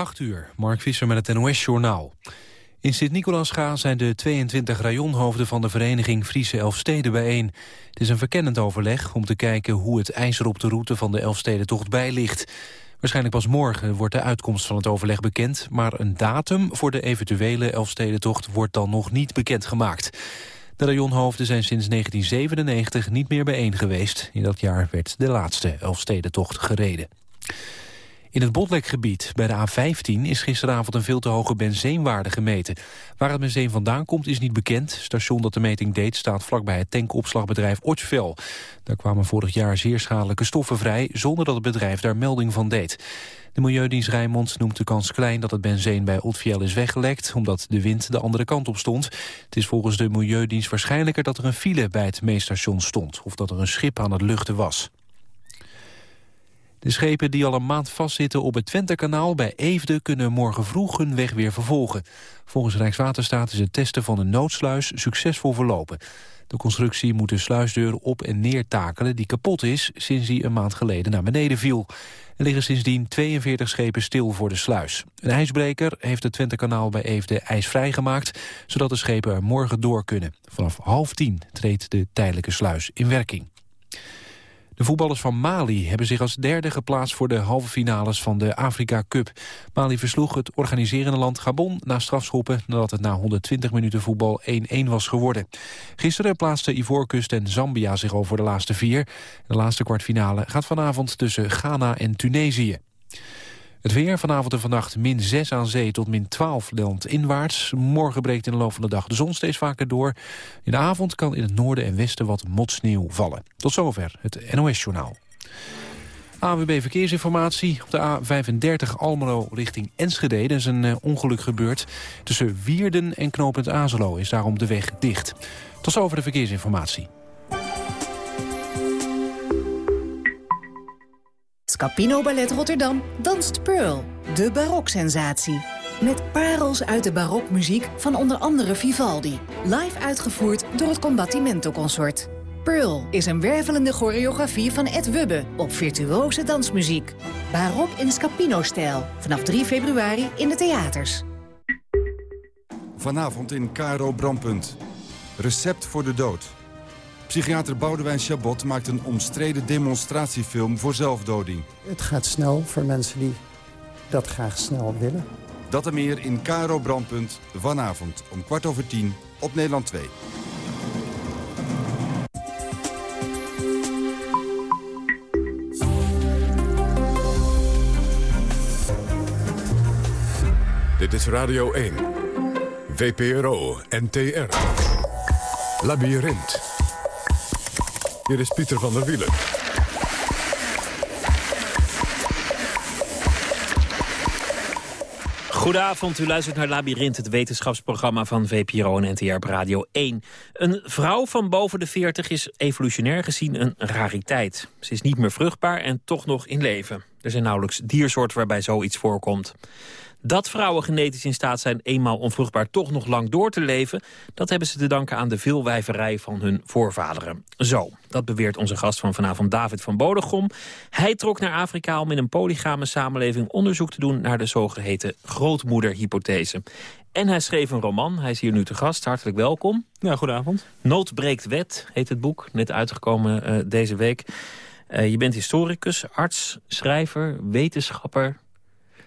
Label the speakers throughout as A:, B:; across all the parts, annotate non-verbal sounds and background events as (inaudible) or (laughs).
A: 8 uur, Mark Visser met het NOS-journaal. In Sint-Nicolasga zijn de 22 rajonhoofden van de vereniging Friese Elfsteden bijeen. Het is een verkennend overleg om te kijken hoe het ijzer op de route van de Elfstedentocht bij ligt. Waarschijnlijk pas morgen wordt de uitkomst van het overleg bekend... maar een datum voor de eventuele Elfstedentocht wordt dan nog niet bekendgemaakt. De rajonhoofden zijn sinds 1997 niet meer bijeen geweest. In dat jaar werd de laatste Elfstedentocht gereden. In het Botlekgebied bij de A15 is gisteravond een veel te hoge benzeenwaarde gemeten. Waar het benzeen vandaan komt is niet bekend. Het station dat de meting deed staat vlakbij het tankopslagbedrijf Ortsvel. Daar kwamen vorig jaar zeer schadelijke stoffen vrij... zonder dat het bedrijf daar melding van deed. De Milieudienst Rijnmond noemt de kans klein dat het benzeen bij Otfiel is weggelekt... omdat de wind de andere kant op stond. Het is volgens de Milieudienst waarschijnlijker dat er een file bij het meestation stond... of dat er een schip aan het luchten was. De schepen die al een maand vastzitten op het Twentekanaal bij Eefde kunnen morgen vroeg hun weg weer vervolgen. Volgens Rijkswaterstaat is het testen van de noodsluis succesvol verlopen. De constructie moet de sluisdeur op en neer takelen die kapot is sinds die een maand geleden naar beneden viel. Er liggen sindsdien 42 schepen stil voor de sluis. Een ijsbreker heeft het Twentekanaal bij Eefde ijsvrij gemaakt, zodat de schepen er morgen door kunnen. Vanaf half tien treedt de tijdelijke sluis in werking. De voetballers van Mali hebben zich als derde geplaatst voor de halve finales van de Afrika Cup. Mali versloeg het organiserende land Gabon na strafschoppen nadat het na 120 minuten voetbal 1-1 was geworden. Gisteren plaatsten Ivoorkust en Zambia zich over de laatste vier. De laatste kwartfinale gaat vanavond tussen Ghana en Tunesië. Het weer vanavond en vannacht min 6 aan zee tot min 12 inwaarts. Morgen breekt in de loop van de dag de zon steeds vaker door. In de avond kan in het noorden en westen wat motsneeuw vallen. Tot zover het NOS-journaal. AWB Verkeersinformatie op de A35 Almelo richting Enschede. Er is een uh, ongeluk gebeurd. Tussen Wierden en knooppunt Azelo is daarom de weg dicht. Tot zover de verkeersinformatie.
B: Scapino Ballet Rotterdam danst Pearl, de baroksensatie. Met parels uit de barokmuziek van onder andere Vivaldi. Live uitgevoerd door het Combattimento Consort. Pearl is een wervelende choreografie van Ed Wubbe op virtuose dansmuziek. Barok in Scapino-stijl. Vanaf 3 februari in de theaters.
C: Vanavond in Caro Brandpunt. Recept voor de dood. Psychiater Boudewijn Chabot maakt een omstreden demonstratiefilm voor zelfdoding.
D: Het gaat snel voor mensen die dat graag snel willen.
C: Dat en meer in Caro Brandpunt vanavond om kwart over tien op Nederland 2.
E: Dit is Radio 1. VPRO NTR. Labyrinth. Hier is Pieter van der Wielen.
F: Goedenavond, u luistert naar Labyrinth, het wetenschapsprogramma van VPRO en NTR Radio 1. Een vrouw van boven de 40 is evolutionair gezien een rariteit. Ze is niet meer vruchtbaar en toch nog in leven. Er zijn nauwelijks diersoorten waarbij zoiets voorkomt. Dat vrouwen genetisch in staat zijn eenmaal onvruchtbaar toch nog lang door te leven... dat hebben ze te danken aan de veelwijverij van hun voorvaderen. Zo, dat beweert onze gast van vanavond David van Bodegom. Hij trok naar Afrika om in een polygame samenleving onderzoek te doen... naar de zogeheten grootmoederhypothese. En hij schreef een roman, hij is hier nu te gast. Hartelijk welkom.
G: Ja, goedenavond.
F: Nood breekt wet heet het boek, net uitgekomen uh, deze week. Uh, je bent historicus, arts, schrijver, wetenschapper...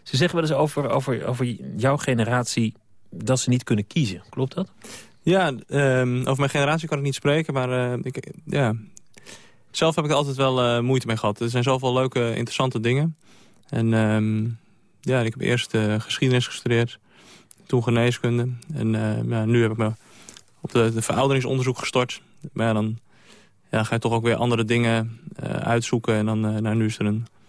F: Ze zeggen wel eens over, over, over jouw generatie dat ze niet kunnen kiezen. Klopt dat?
G: Ja, um, over mijn generatie kan ik niet spreken, maar ik, ja. zelf heb ik er altijd wel uh, moeite mee gehad. Er zijn zoveel leuke, interessante dingen. En um, ja, ik heb eerst uh, geschiedenis gestudeerd, toen geneeskunde. En ja, nu heb ik me op de, de verouderingsonderzoek gestort. Maar dan ja, ga je toch ook weer andere dingen uitzoeken. En dan, nou, nu is er een eh,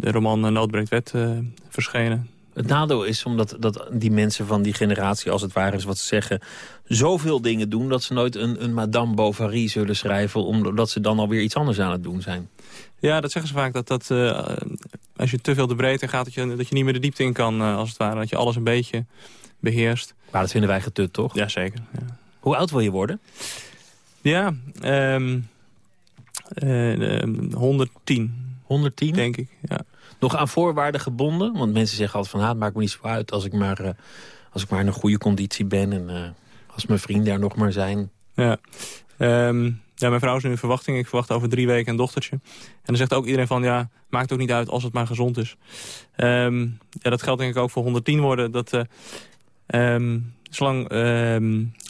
G: de roman Noodbreekt Wet eh, verschenen.
F: Het nadeel is omdat dat die mensen van die generatie, als het ware is wat ze zeggen... zoveel dingen doen dat ze nooit een, een Madame Bovary zullen schrijven... omdat ze dan alweer iets anders aan het doen zijn.
G: Ja, dat zeggen ze vaak. Dat, dat uh, als je te veel de breedte gaat, dat je, dat je niet meer de diepte in kan, uh, als het ware. Dat je alles een beetje beheerst.
F: Maar dat vinden wij getut, toch?
G: Jazeker. Ja.
F: Hoe oud wil je worden?
G: Ja, um, uh, 110.
F: 110?
G: Denk ik, ja.
F: Nog aan voorwaarden gebonden? Want mensen zeggen altijd van, ah, het maakt me niet zo uit als ik maar, uh, als ik maar in een goede conditie ben. En uh, als mijn vrienden er nog maar zijn.
G: Ja, um, ja mijn vrouw is nu in verwachting. Ik verwacht over drie weken een dochtertje. En dan zegt ook iedereen van, ja, maakt ook niet uit als het maar gezond is. Um, ja, dat geldt denk ik ook voor 110 worden. Dat, uh, um, zolang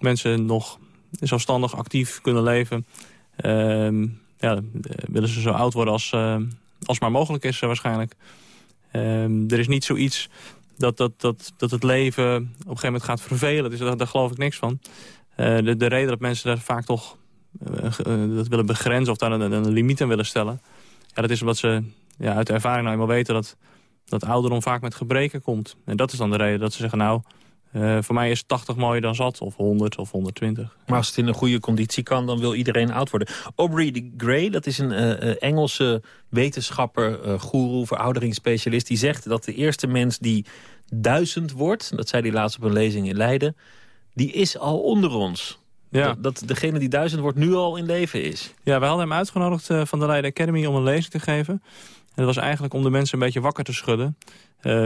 G: mensen nog zelfstandig actief kunnen leven... ja, willen ze zo oud worden als, als maar mogelijk is waarschijnlijk. er is niet zoiets dat, dat, dat, dat het leven op een gegeven moment gaat vervelen. Dus daar, geloof ik niks van. Uh, de, de reden dat mensen daar vaak toch uh, dat willen begrenzen... of daar een, een, limiet aan willen stellen... Ja, dat is omdat ze ja, uit ervaring nou eenmaal weten... dat, dat ouderdom vaak met gebreken komt. En dat is dan de reden dat ze zeggen... nou, uh, voor mij is 80 mooier dan zat, of 100 of 120.
F: Maar als het in een goede conditie kan, dan wil iedereen oud worden. Aubrey de Grey, dat is een uh, Engelse wetenschapper, uh, goeroe, verouderingsspecialist... die zegt dat de eerste mens die duizend wordt... dat zei hij laatst op een lezing in Leiden... die is al onder ons. Ja. Dat, dat degene die duizend wordt nu al in leven is.
G: Ja, we hadden hem uitgenodigd van de Leiden Academy om een lezing te geven. En dat was eigenlijk om de mensen een beetje wakker te schudden.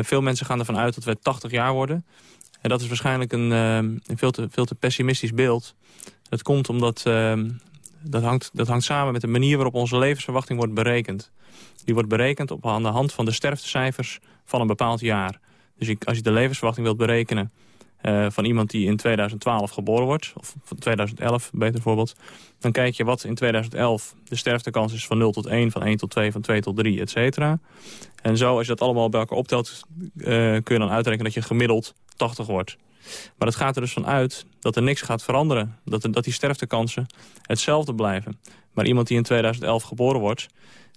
G: veel mensen gaan ervan uit dat we 80 jaar worden... En dat is waarschijnlijk een, ehm, een veel, te, veel te pessimistisch beeld. Dat komt omdat ehm, dat, hangt, dat hangt samen met de manier waarop onze levensverwachting wordt berekend. Die wordt berekend op, aan de hand van de sterftecijfers van een bepaald jaar. Dus als je de levensverwachting wilt berekenen uh, van iemand die in 2012 geboren wordt... of van 2011, beter voorbeeld... dan kijk je wat in 2011 de sterftekans is van 0 tot 1... van 1 tot 2, van 2 tot 3, et cetera. En zo, als je dat allemaal bij elkaar optelt... Uh, kun je dan uitrekenen dat je gemiddeld 80 wordt. Maar het gaat er dus van uit dat er niks gaat veranderen. Dat, dat die sterftekansen hetzelfde blijven. Maar iemand die in 2011 geboren wordt...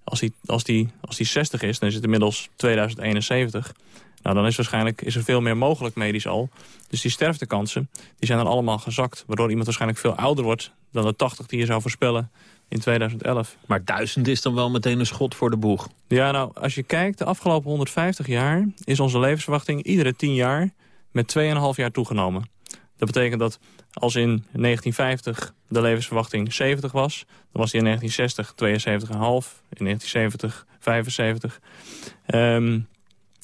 G: als die, als die, als die 60 is, dan is het inmiddels 2071... Nou, dan is waarschijnlijk is er veel meer mogelijk medisch al. Dus die sterftekansen die zijn dan allemaal gezakt. Waardoor iemand waarschijnlijk veel ouder wordt dan de 80 die je zou voorspellen in 2011.
F: Maar duizend is dan wel meteen een schot voor de boeg.
G: Ja, nou, als je kijkt, de afgelopen 150 jaar... is onze levensverwachting iedere 10 jaar met 2,5 jaar toegenomen. Dat betekent dat als in 1950 de levensverwachting 70 was... dan was die in 1960 72,5, in 1970 75. Um,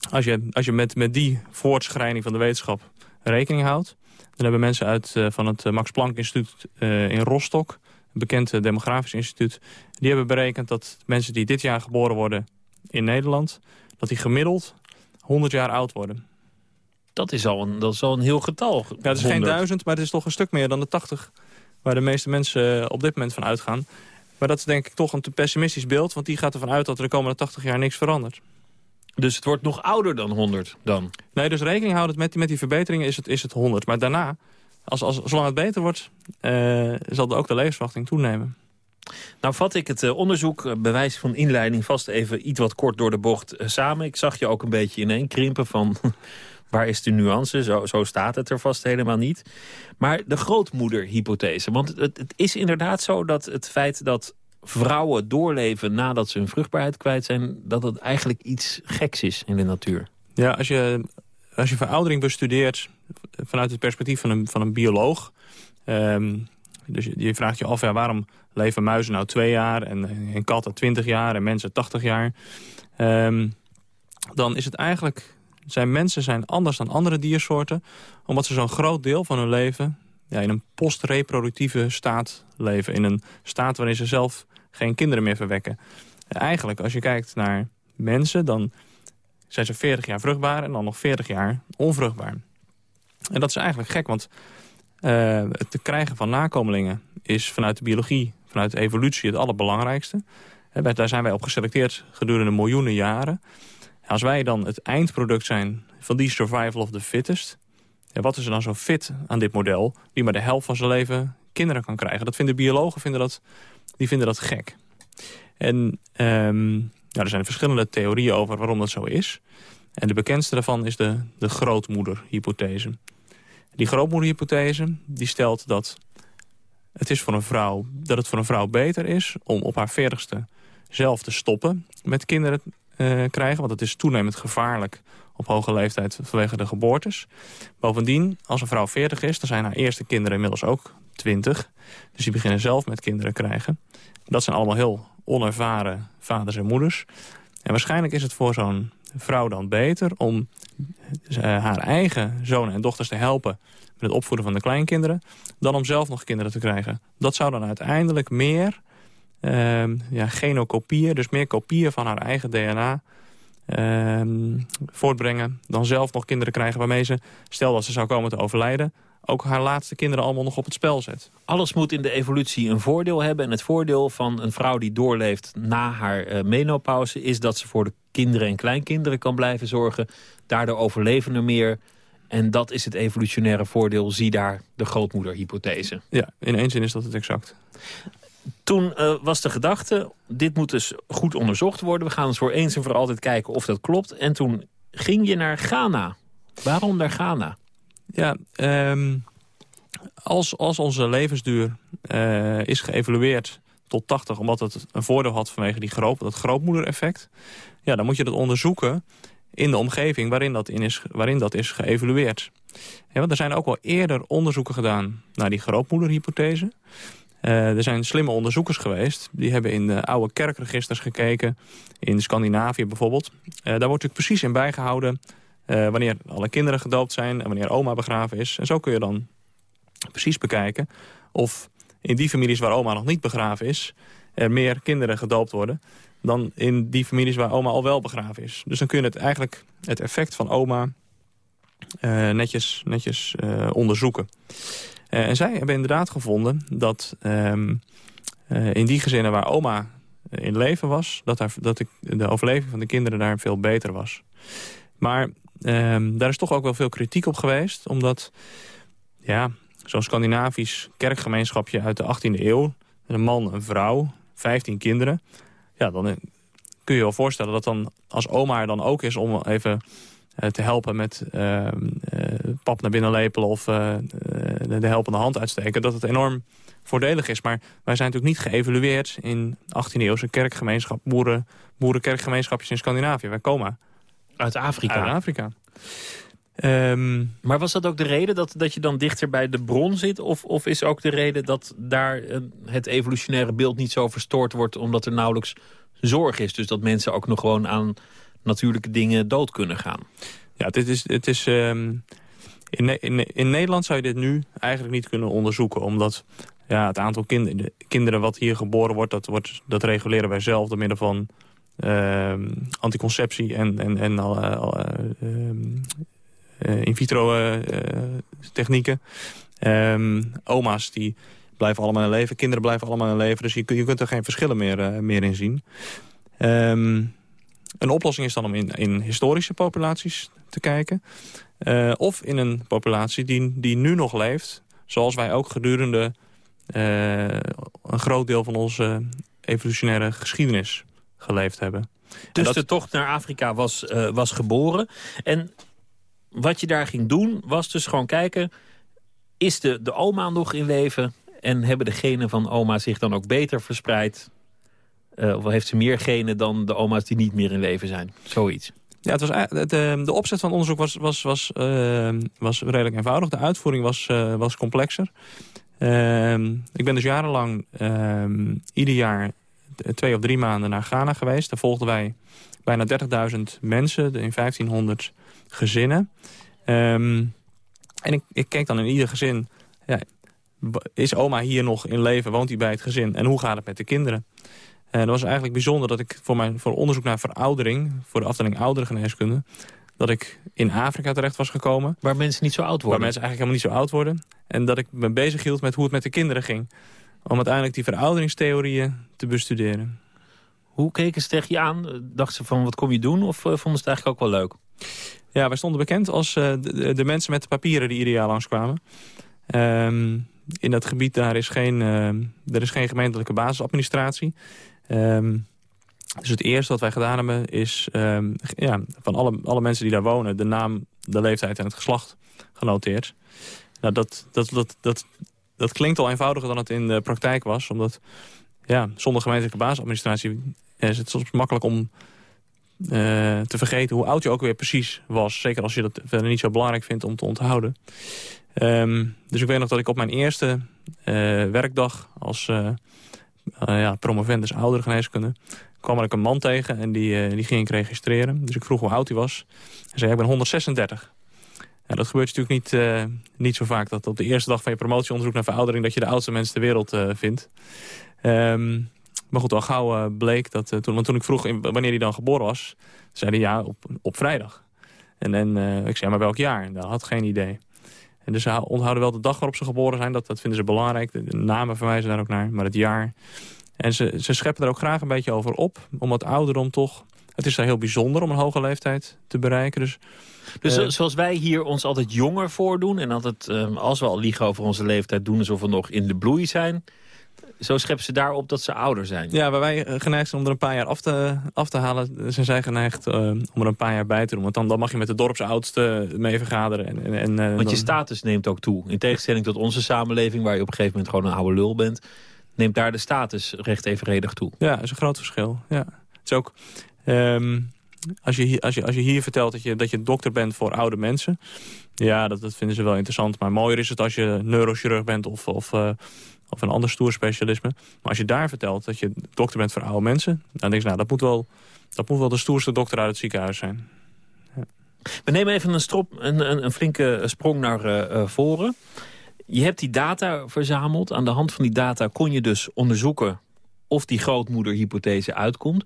G: als je, als je met, met die voortschrijding van de wetenschap rekening houdt... dan hebben mensen uit, uh, van het Max Planck Instituut uh, in Rostock... een bekend demografisch instituut... die hebben berekend dat mensen die dit jaar geboren worden in Nederland... dat die gemiddeld 100 jaar oud worden.
F: Dat is al een, dat is al een heel getal.
G: Ja, het is geen duizend, maar het is toch een stuk meer dan de 80... waar de meeste mensen eh, op dit moment van uitgaan. Maar dat is denk ik toch een te pessimistisch beeld... want die gaat ervan uit dat er de komende 80 jaar niks verandert.
F: Dus het wordt nog ouder dan 100 dan?
G: Nee, dus rekening houden met, met die verbeteringen is het, is het 100. Maar daarna, als, als, zolang het beter wordt, uh, zal ook de levensverwachting toenemen.
F: Nou vat ik het uh, onderzoek, bewijs van inleiding, vast even iets wat kort door de bocht samen. Ik zag je ook een beetje ineen krimpen van waar is de nuance? Zo, zo staat het er vast helemaal niet. Maar de grootmoederhypothese, want het, het is inderdaad zo dat het feit dat vrouwen doorleven nadat ze hun vruchtbaarheid kwijt zijn... dat het eigenlijk iets geks is in de natuur.
G: Ja, als je, als je veroudering bestudeert vanuit het perspectief van een, van een bioloog... Um, dus je, je, vraagt je af, ja, waarom leven muizen nou twee jaar... en, en katten twintig jaar en mensen tachtig jaar... Um, dan is het eigenlijk... zijn mensen zijn anders dan andere diersoorten... omdat ze zo'n groot deel van hun leven ja, in een postreproductieve staat leven. In een staat waarin ze zelf geen kinderen meer verwekken. Eigenlijk, als je kijkt naar mensen, dan zijn ze 40 jaar vruchtbaar... en dan nog 40 jaar onvruchtbaar. En dat is eigenlijk gek, want uh, het krijgen van nakomelingen... is vanuit de biologie, vanuit de evolutie het allerbelangrijkste. daar zijn wij op geselecteerd gedurende miljoenen jaren. Als wij dan het eindproduct zijn van die survival of the fittest... Ja, wat is er dan zo fit aan dit model... die maar de helft van zijn leven kinderen kan krijgen? Dat vinden biologen vinden dat die vinden dat gek. En um, er zijn verschillende theorieën over waarom dat zo is. En de bekendste daarvan is de, de grootmoederhypothese. Die grootmoederhypothese die stelt dat het, is voor een vrouw, dat het voor een vrouw beter is... om op haar veertigste zelf te stoppen met kinderen krijgen. Want het is toenemend gevaarlijk op hoge leeftijd vanwege de geboortes. Bovendien, als een vrouw 40 is, dan zijn haar eerste kinderen inmiddels ook 20. Dus die beginnen zelf met kinderen krijgen. Dat zijn allemaal heel onervaren vaders en moeders. En waarschijnlijk is het voor zo'n vrouw dan beter om uh, haar eigen zonen en dochters te helpen met het opvoeden van de kleinkinderen, dan om zelf nog kinderen te krijgen. Dat zou dan uiteindelijk meer uh, ja, genokopieën, dus meer kopieën van haar eigen DNA uh, voortbrengen, dan zelf nog kinderen krijgen waarmee ze, stel dat ze zou komen te overlijden, ook haar laatste kinderen allemaal nog op het spel zet.
F: Alles moet in de evolutie een voordeel hebben. En het voordeel van een vrouw die doorleeft na haar uh, menopauze... is dat ze voor de kinderen en kleinkinderen kan blijven zorgen. Daardoor overleven er meer. En dat is het evolutionaire voordeel. Zie daar de grootmoederhypothese.
G: Ja, in één zin is dat het exact.
F: Toen uh, was de gedachte, dit moet dus goed onderzocht worden. We gaan eens voor eens en voor altijd kijken of dat klopt. En toen ging je naar Ghana. Waarom naar Ghana?
G: Ja, um, als, als onze levensduur uh, is geëvalueerd tot 80... omdat het een voordeel had vanwege die dat grootmoedereffect... ja, dan moet je dat onderzoeken in de omgeving waarin dat, in is, waarin dat is geëvalueerd. Want er zijn ook al eerder onderzoeken gedaan naar die grootmoederhypothese. Uh, er zijn slimme onderzoekers geweest. Die hebben in de oude kerkregisters gekeken. In Scandinavië bijvoorbeeld. Uh, daar wordt natuurlijk precies in bijgehouden... Uh, wanneer alle kinderen gedoopt zijn en wanneer oma begraven is. En zo kun je dan precies bekijken of in die families waar oma nog niet begraven is... er meer kinderen gedoopt worden dan in die families waar oma al wel begraven is. Dus dan kun je het eigenlijk het effect van oma netjes, netjes onderzoeken. Uh, en zij hebben inderdaad gevonden dat um, in die gezinnen waar oma in leven was... dat, dat de, de overleving van de kinderen daar veel beter was. Maar um, daar is toch ook wel veel kritiek op geweest. Omdat ja, zo'n Scandinavisch kerkgemeenschapje uit de 18e eeuw... een man, een vrouw, 15 kinderen... ja, dan kun je je wel voorstellen dat dan als oma er dan ook is... om even te helpen met uh, uh, pap naar binnen lepelen... of de, de helpende hand uitsteken, dat het enorm voordelig is. Maar wij zijn natuurlijk niet geëvalueerd in 18e-eeuwse kerkgemeenschap... boeren, boerenkerkgemeenschapjes in Scandinavië. Wij komen
F: uit Afrika.
G: Uit Afrika.
F: Um, maar was dat ook de reden dat, dat je dan dichter bij de bron zit? Of, of is ook de reden dat daar het evolutionaire beeld niet zo verstoord wordt... omdat er nauwelijks zorg is? Dus dat mensen ook nog gewoon aan natuurlijke dingen dood kunnen gaan?
G: Ja, dit is, het is, um, in, in, in Nederland zou je dit nu eigenlijk niet kunnen onderzoeken. Omdat ja, het aantal kind, kinderen wat hier geboren wordt dat, wordt... dat reguleren wij zelf door middel van uh, anticonceptie en, en, en uh, uh, in vitro technieken. Oma's die blijven allemaal in leven, kinderen blijven allemaal in leven. Dus je, je kunt er geen verschillen meer, meer in zien. Um, een oplossing is dan om in, in historische populaties te kijken. of in een populatie die, die nu nog leeft, zoals wij ook gedurende een groot deel van onze evolutionaire geschiedenis geleefd hebben.
F: Dus dat... de tocht naar Afrika was, uh, was geboren. En wat je daar ging doen was dus gewoon kijken... is de, de oma nog in leven en hebben de genen van oma zich dan ook beter verspreid? Uh, of heeft ze meer genen dan de oma's die niet meer in leven zijn? Zoiets.
G: Ja, het was, de, de opzet van het onderzoek was, was, was, uh, was redelijk eenvoudig. De uitvoering was, was complexer. Uh, ik ben dus jarenlang ehm, ieder jaar twee of drie maanden naar Ghana geweest. Daar volgden wij bijna 30.000 mensen in 1500 gezinnen. Um, en ik, ik keek dan in ieder gezin... Ja, is oma hier nog in leven? Woont hij bij het gezin? En hoe gaat het met de kinderen? En dat was eigenlijk bijzonder dat ik voor, mijn, voor onderzoek naar veroudering... voor de afdeling ouderengeneeskunde... dat ik in Afrika terecht was gekomen.
F: Waar mensen niet zo oud worden.
G: Waar mensen eigenlijk helemaal niet zo oud worden. En dat ik me bezig hield met hoe het met de kinderen ging om uiteindelijk die verouderingstheorieën te bestuderen.
F: Hoe keken ze tegen je aan? Dachten ze van wat kom je doen of uh, vonden ze het eigenlijk ook wel leuk?
G: Ja, wij stonden bekend als uh, de, de, mensen met de papieren die ieder jaar langskwamen. Um, in dat gebied daar is geen, uh, er is geen gemeentelijke basisadministratie. Um, dus het eerste wat wij gedaan hebben is um, ja, van alle, alle mensen die daar wonen... de naam, de leeftijd en het geslacht genoteerd. Nou, dat, dat, dat, dat dat klinkt al eenvoudiger dan het in de praktijk was. Omdat ja, zonder gemeentelijke basisadministratie is het soms makkelijk om uh, te vergeten hoe oud je ook weer precies was. Zeker als je dat verder niet zo belangrijk vindt om te onthouden. Um, dus ik weet nog dat ik op mijn eerste uh, werkdag als uh, ja, promovendus oudergeneeskunde... kwam ik een man tegen en die, die ging ik registreren. Dus ik vroeg hoe oud hij was. Hij zei, ik ben 136. Ja, dat gebeurt natuurlijk niet, niet zo vaak. Dat op de eerste dag van je promotieonderzoek naar veroudering... dat je de oudste mensen ter wereld vindt. Um, maar goed, al gauw bleek dat... toen, want toen ik vroeg wanneer hij dan geboren was... zei hij ja, op, op vrijdag. En, en ik zei, maar welk jaar? Dat had geen idee. En dus ze onthouden wel de dag waarop ze geboren zijn. Dat, dat vinden ze belangrijk. De namen verwijzen daar ook naar. Maar het jaar. En ze, ze scheppen er ook graag een beetje over op. Omdat ouderdom toch... Het is daar heel bijzonder om een hoge leeftijd te bereiken. Dus,
F: dus uh, zoals wij hier ons altijd jonger voordoen... en altijd, uh, als we al liegen over onze leeftijd... doen alsof we nog in de bloei zijn zo scheppen ze daarop dat ze ouder zijn.
G: Ja, waar wij eh, geneigd zijn om er een paar jaar af te, af te halen... zijn zij geneigd uh, om er een paar jaar bij te doen. Want dan, dan mag je met de dorpsoudste mee vergaderen. En, en,
F: uh, Want je status neemt ook toe. In tegenstelling tot onze samenleving... waar je op een gegeven moment gewoon een oude lul bent... neemt daar de status recht evenredig toe.
G: Ja, dat is een groot verschil. Ja. Het is ook... Um, als je, hier, als, je, als je hier vertelt dat je, dat je dokter bent voor oude mensen... ja, dat, dat vinden ze wel interessant. Maar mooier is het als je neurochirurg bent of, of uh, of een ander stoer specialisme. Maar als je daar vertelt dat je dokter bent voor oude mensen... dan denk je, nou, dat moet wel, dat moet wel de stoerste dokter uit het ziekenhuis zijn.
F: Ja. We nemen even een, strop, een, een, een flinke sprong naar uh, voren. Je hebt die data verzameld. Aan de hand van die data kon je dus onderzoeken... of die grootmoederhypothese uitkomt.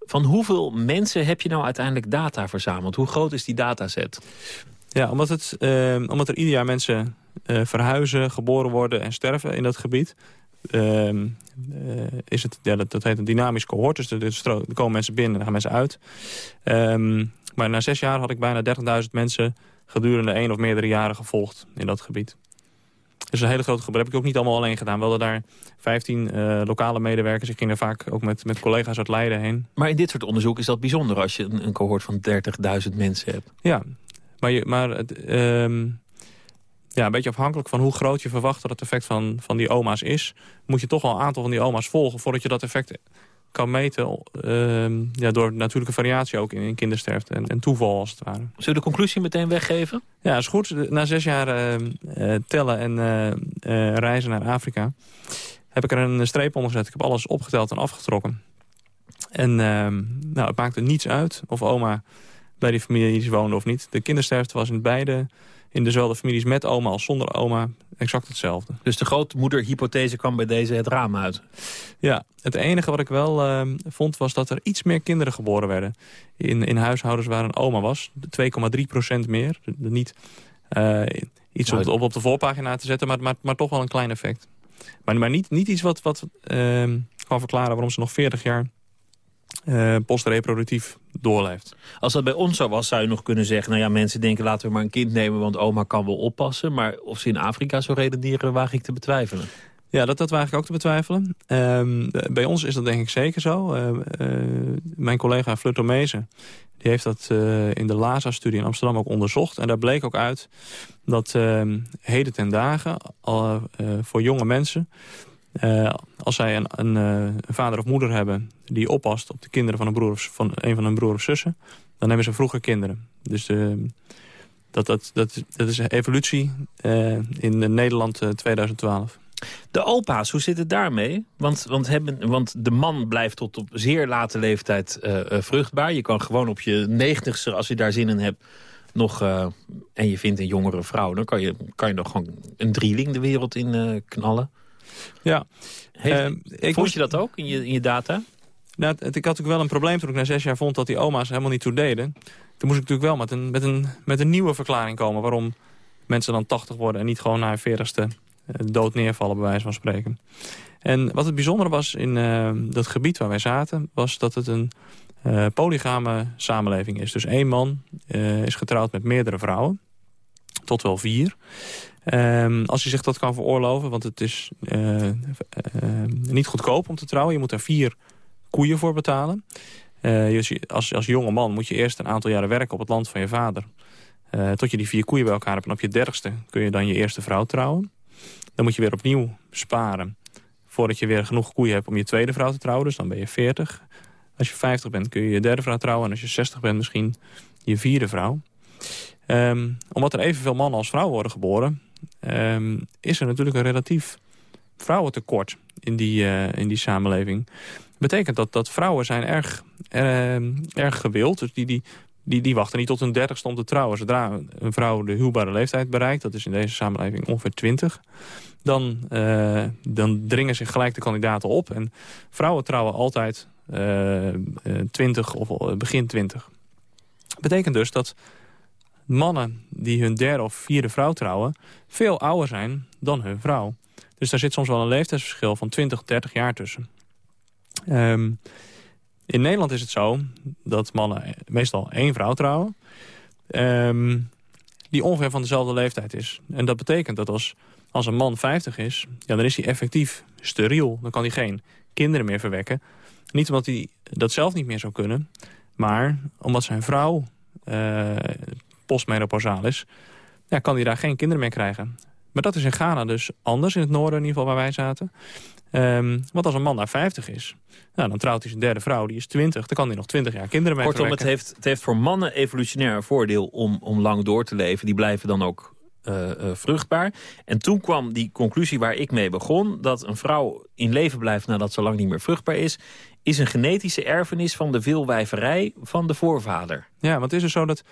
F: Van hoeveel mensen heb je nou uiteindelijk data verzameld? Hoe groot is die dataset?
G: Ja, omdat, het, uh, omdat er ieder jaar mensen verhuizen, geboren worden en sterven in dat gebied... Uh, is het, ja, dat, dat heet een dynamisch cohort. Dus er, er komen mensen binnen en dan gaan mensen uit. Um, maar na zes jaar had ik bijna 30.000 mensen gedurende één of meerdere jaren gevolgd in dat gebied. Dus een hele grote groep. Dat heb ik ook niet allemaal alleen gedaan. We hadden daar 15 uh, lokale medewerkers. Ik ging er vaak ook met, met collega's uit Leiden heen.
F: Maar in dit soort onderzoek is dat bijzonder als je een, een cohort van 30.000 mensen hebt.
G: Ja, maar, je, maar het, um, ja, een beetje afhankelijk van hoe groot je verwacht dat het effect van, van die oma's is... moet je toch al een aantal van die oma's volgen voordat je dat effect kan meten... Uh, ja, door natuurlijke variatie ook in, in kindersterfte en, en, toeval als het ware. Zullen
F: we de conclusie meteen weggeven?
G: Ja, is goed. Na zes jaar uh, tellen en uh, reizen naar Afrika... heb ik er een streep onder gezet. Ik heb alles opgeteld en afgetrokken. En ehm, nou, het maakte niets uit of oma bij die familie woonde of niet. De kindersterfte was in beide in dezelfde families met oma als zonder oma exact hetzelfde.
F: Dus de grootmoederhypothese kwam bij deze het raam uit?
G: Ja, het enige wat ik wel uh, vond was dat er iets meer kinderen geboren werden. In, in huishoudens waar een oma was. 2,3 procent meer. Niet uh, iets op, op, op, de voorpagina te zetten, maar, maar, maar toch wel een klein effect. Maar, maar niet, niet iets wat, wat uh, kan verklaren waarom ze nog 40 jaar uh, postreproductief doorleeft.
F: Als dat bij ons zo was, zou je nog kunnen zeggen... nou ja, mensen denken laten we maar een kind nemen... want oma kan wel oppassen. Maar of ze in Afrika zo redeneren, waag ik te betwijfelen.
G: Ja, dat, dat waag ik ook te betwijfelen. Uh, bij ons is dat denk ik zeker zo. Uh, uh, mijn collega Mezen, die heeft dat in de LASA-studie in Amsterdam ook onderzocht. En daar bleek ook uit dat ehm, heden ten dagen al, voor jonge mensen... Uh, als zij een, uh, een, vader of moeder hebben die oppast op de kinderen van een, broer of, van een van hun broer of zussen, dan hebben ze vroeger kinderen. Dus dat, dat, dat, dat is evolutie in Nederland 2012.
F: De opa's, hoe zit het daarmee? Want, want, hebben, want de man blijft tot op zeer late leeftijd vruchtbaar. Je kan gewoon op je negentigste, als je daar zin in hebt, nog, en je vindt een jongere vrouw... dan kan je, kan je nog gewoon een drieling de wereld in knallen.
G: Ja.
F: Heeft, uh, vond je dat ook in je, in je data?
G: Nou, het, ik had natuurlijk wel een probleem toen ik na zes jaar vond dat die oma's helemaal niet toe deden. Toen moest ik natuurlijk wel met een, met een, met een nieuwe verklaring komen waarom mensen dan 80 worden en niet gewoon na hun veertigste uh, dood neervallen, bij wijze van spreken. En wat het bijzondere was in uh, dat gebied waar wij zaten, was dat het een uh, polygame samenleving is. Dus één man is getrouwd met meerdere vrouwen, tot wel vier. Um, als je zich dat kan veroorloven, want het is uh, uh, niet goedkoop om te trouwen. Je moet er vier koeien voor betalen. Uh, als, als jonge man moet je eerst een aantal jaren werken op het land van je vader. tot je die vier koeien bij elkaar hebt. En op je dertigste kun je dan je eerste vrouw trouwen. Dan moet je weer opnieuw sparen voordat je weer genoeg koeien hebt om je tweede vrouw te trouwen. Dus dan ben je 40. Als je 50 bent kun je je derde vrouw trouwen. En als je 60 bent misschien je vierde vrouw. Um, omdat er evenveel mannen als vrouwen worden geboren... Um, is er natuurlijk een relatief vrouwentekort in die, uh, in die samenleving. betekent dat, dat vrouwen zijn erg, uh, erg gewild. Dus die, die, die, die wachten niet tot hun dertigste om te trouwen. Zodra een vrouw de huwbare leeftijd bereikt, dat is in deze samenleving ongeveer 20... dan, uh, dan dringen zich gelijk de kandidaten op. En vrouwen trouwen altijd uh, 20 of begin 20. betekent dus dat mannen die hun derde of vierde vrouw trouwen... veel ouder zijn dan hun vrouw. Dus daar zit soms wel een leeftijdsverschil van 20, 30 jaar tussen. Um, in Nederland is het zo dat mannen meestal één vrouw trouwen... Um, die ongeveer van dezelfde leeftijd is. En dat betekent dat als, als een man 50 is, ja, dan is hij effectief steriel. Dan kan hij geen kinderen meer verwekken. Niet omdat hij dat zelf niet meer zou kunnen... maar omdat zijn vrouw uh, postmenopausaal is... Ja, kan hij daar geen kinderen meer krijgen. Maar dat is in Ghana dus anders, in het noorden in ieder geval waar wij zaten. Um, want als een man naar 50 is, nou, dan trouwt hij zijn derde vrouw, die is 20. Dan kan hij nog 20 jaar kinderen mee
F: Kortom, het heeft, het heeft voor mannen evolutionair een voordeel om, om lang door te leven. Die blijven dan ook uh, uh, vruchtbaar. En toen kwam die conclusie waar ik mee begon... dat een vrouw in leven blijft nadat ze lang niet meer vruchtbaar is... is een genetische erfenis van de veelwijverij van de voorvader.
G: Ja, want is dus zo dat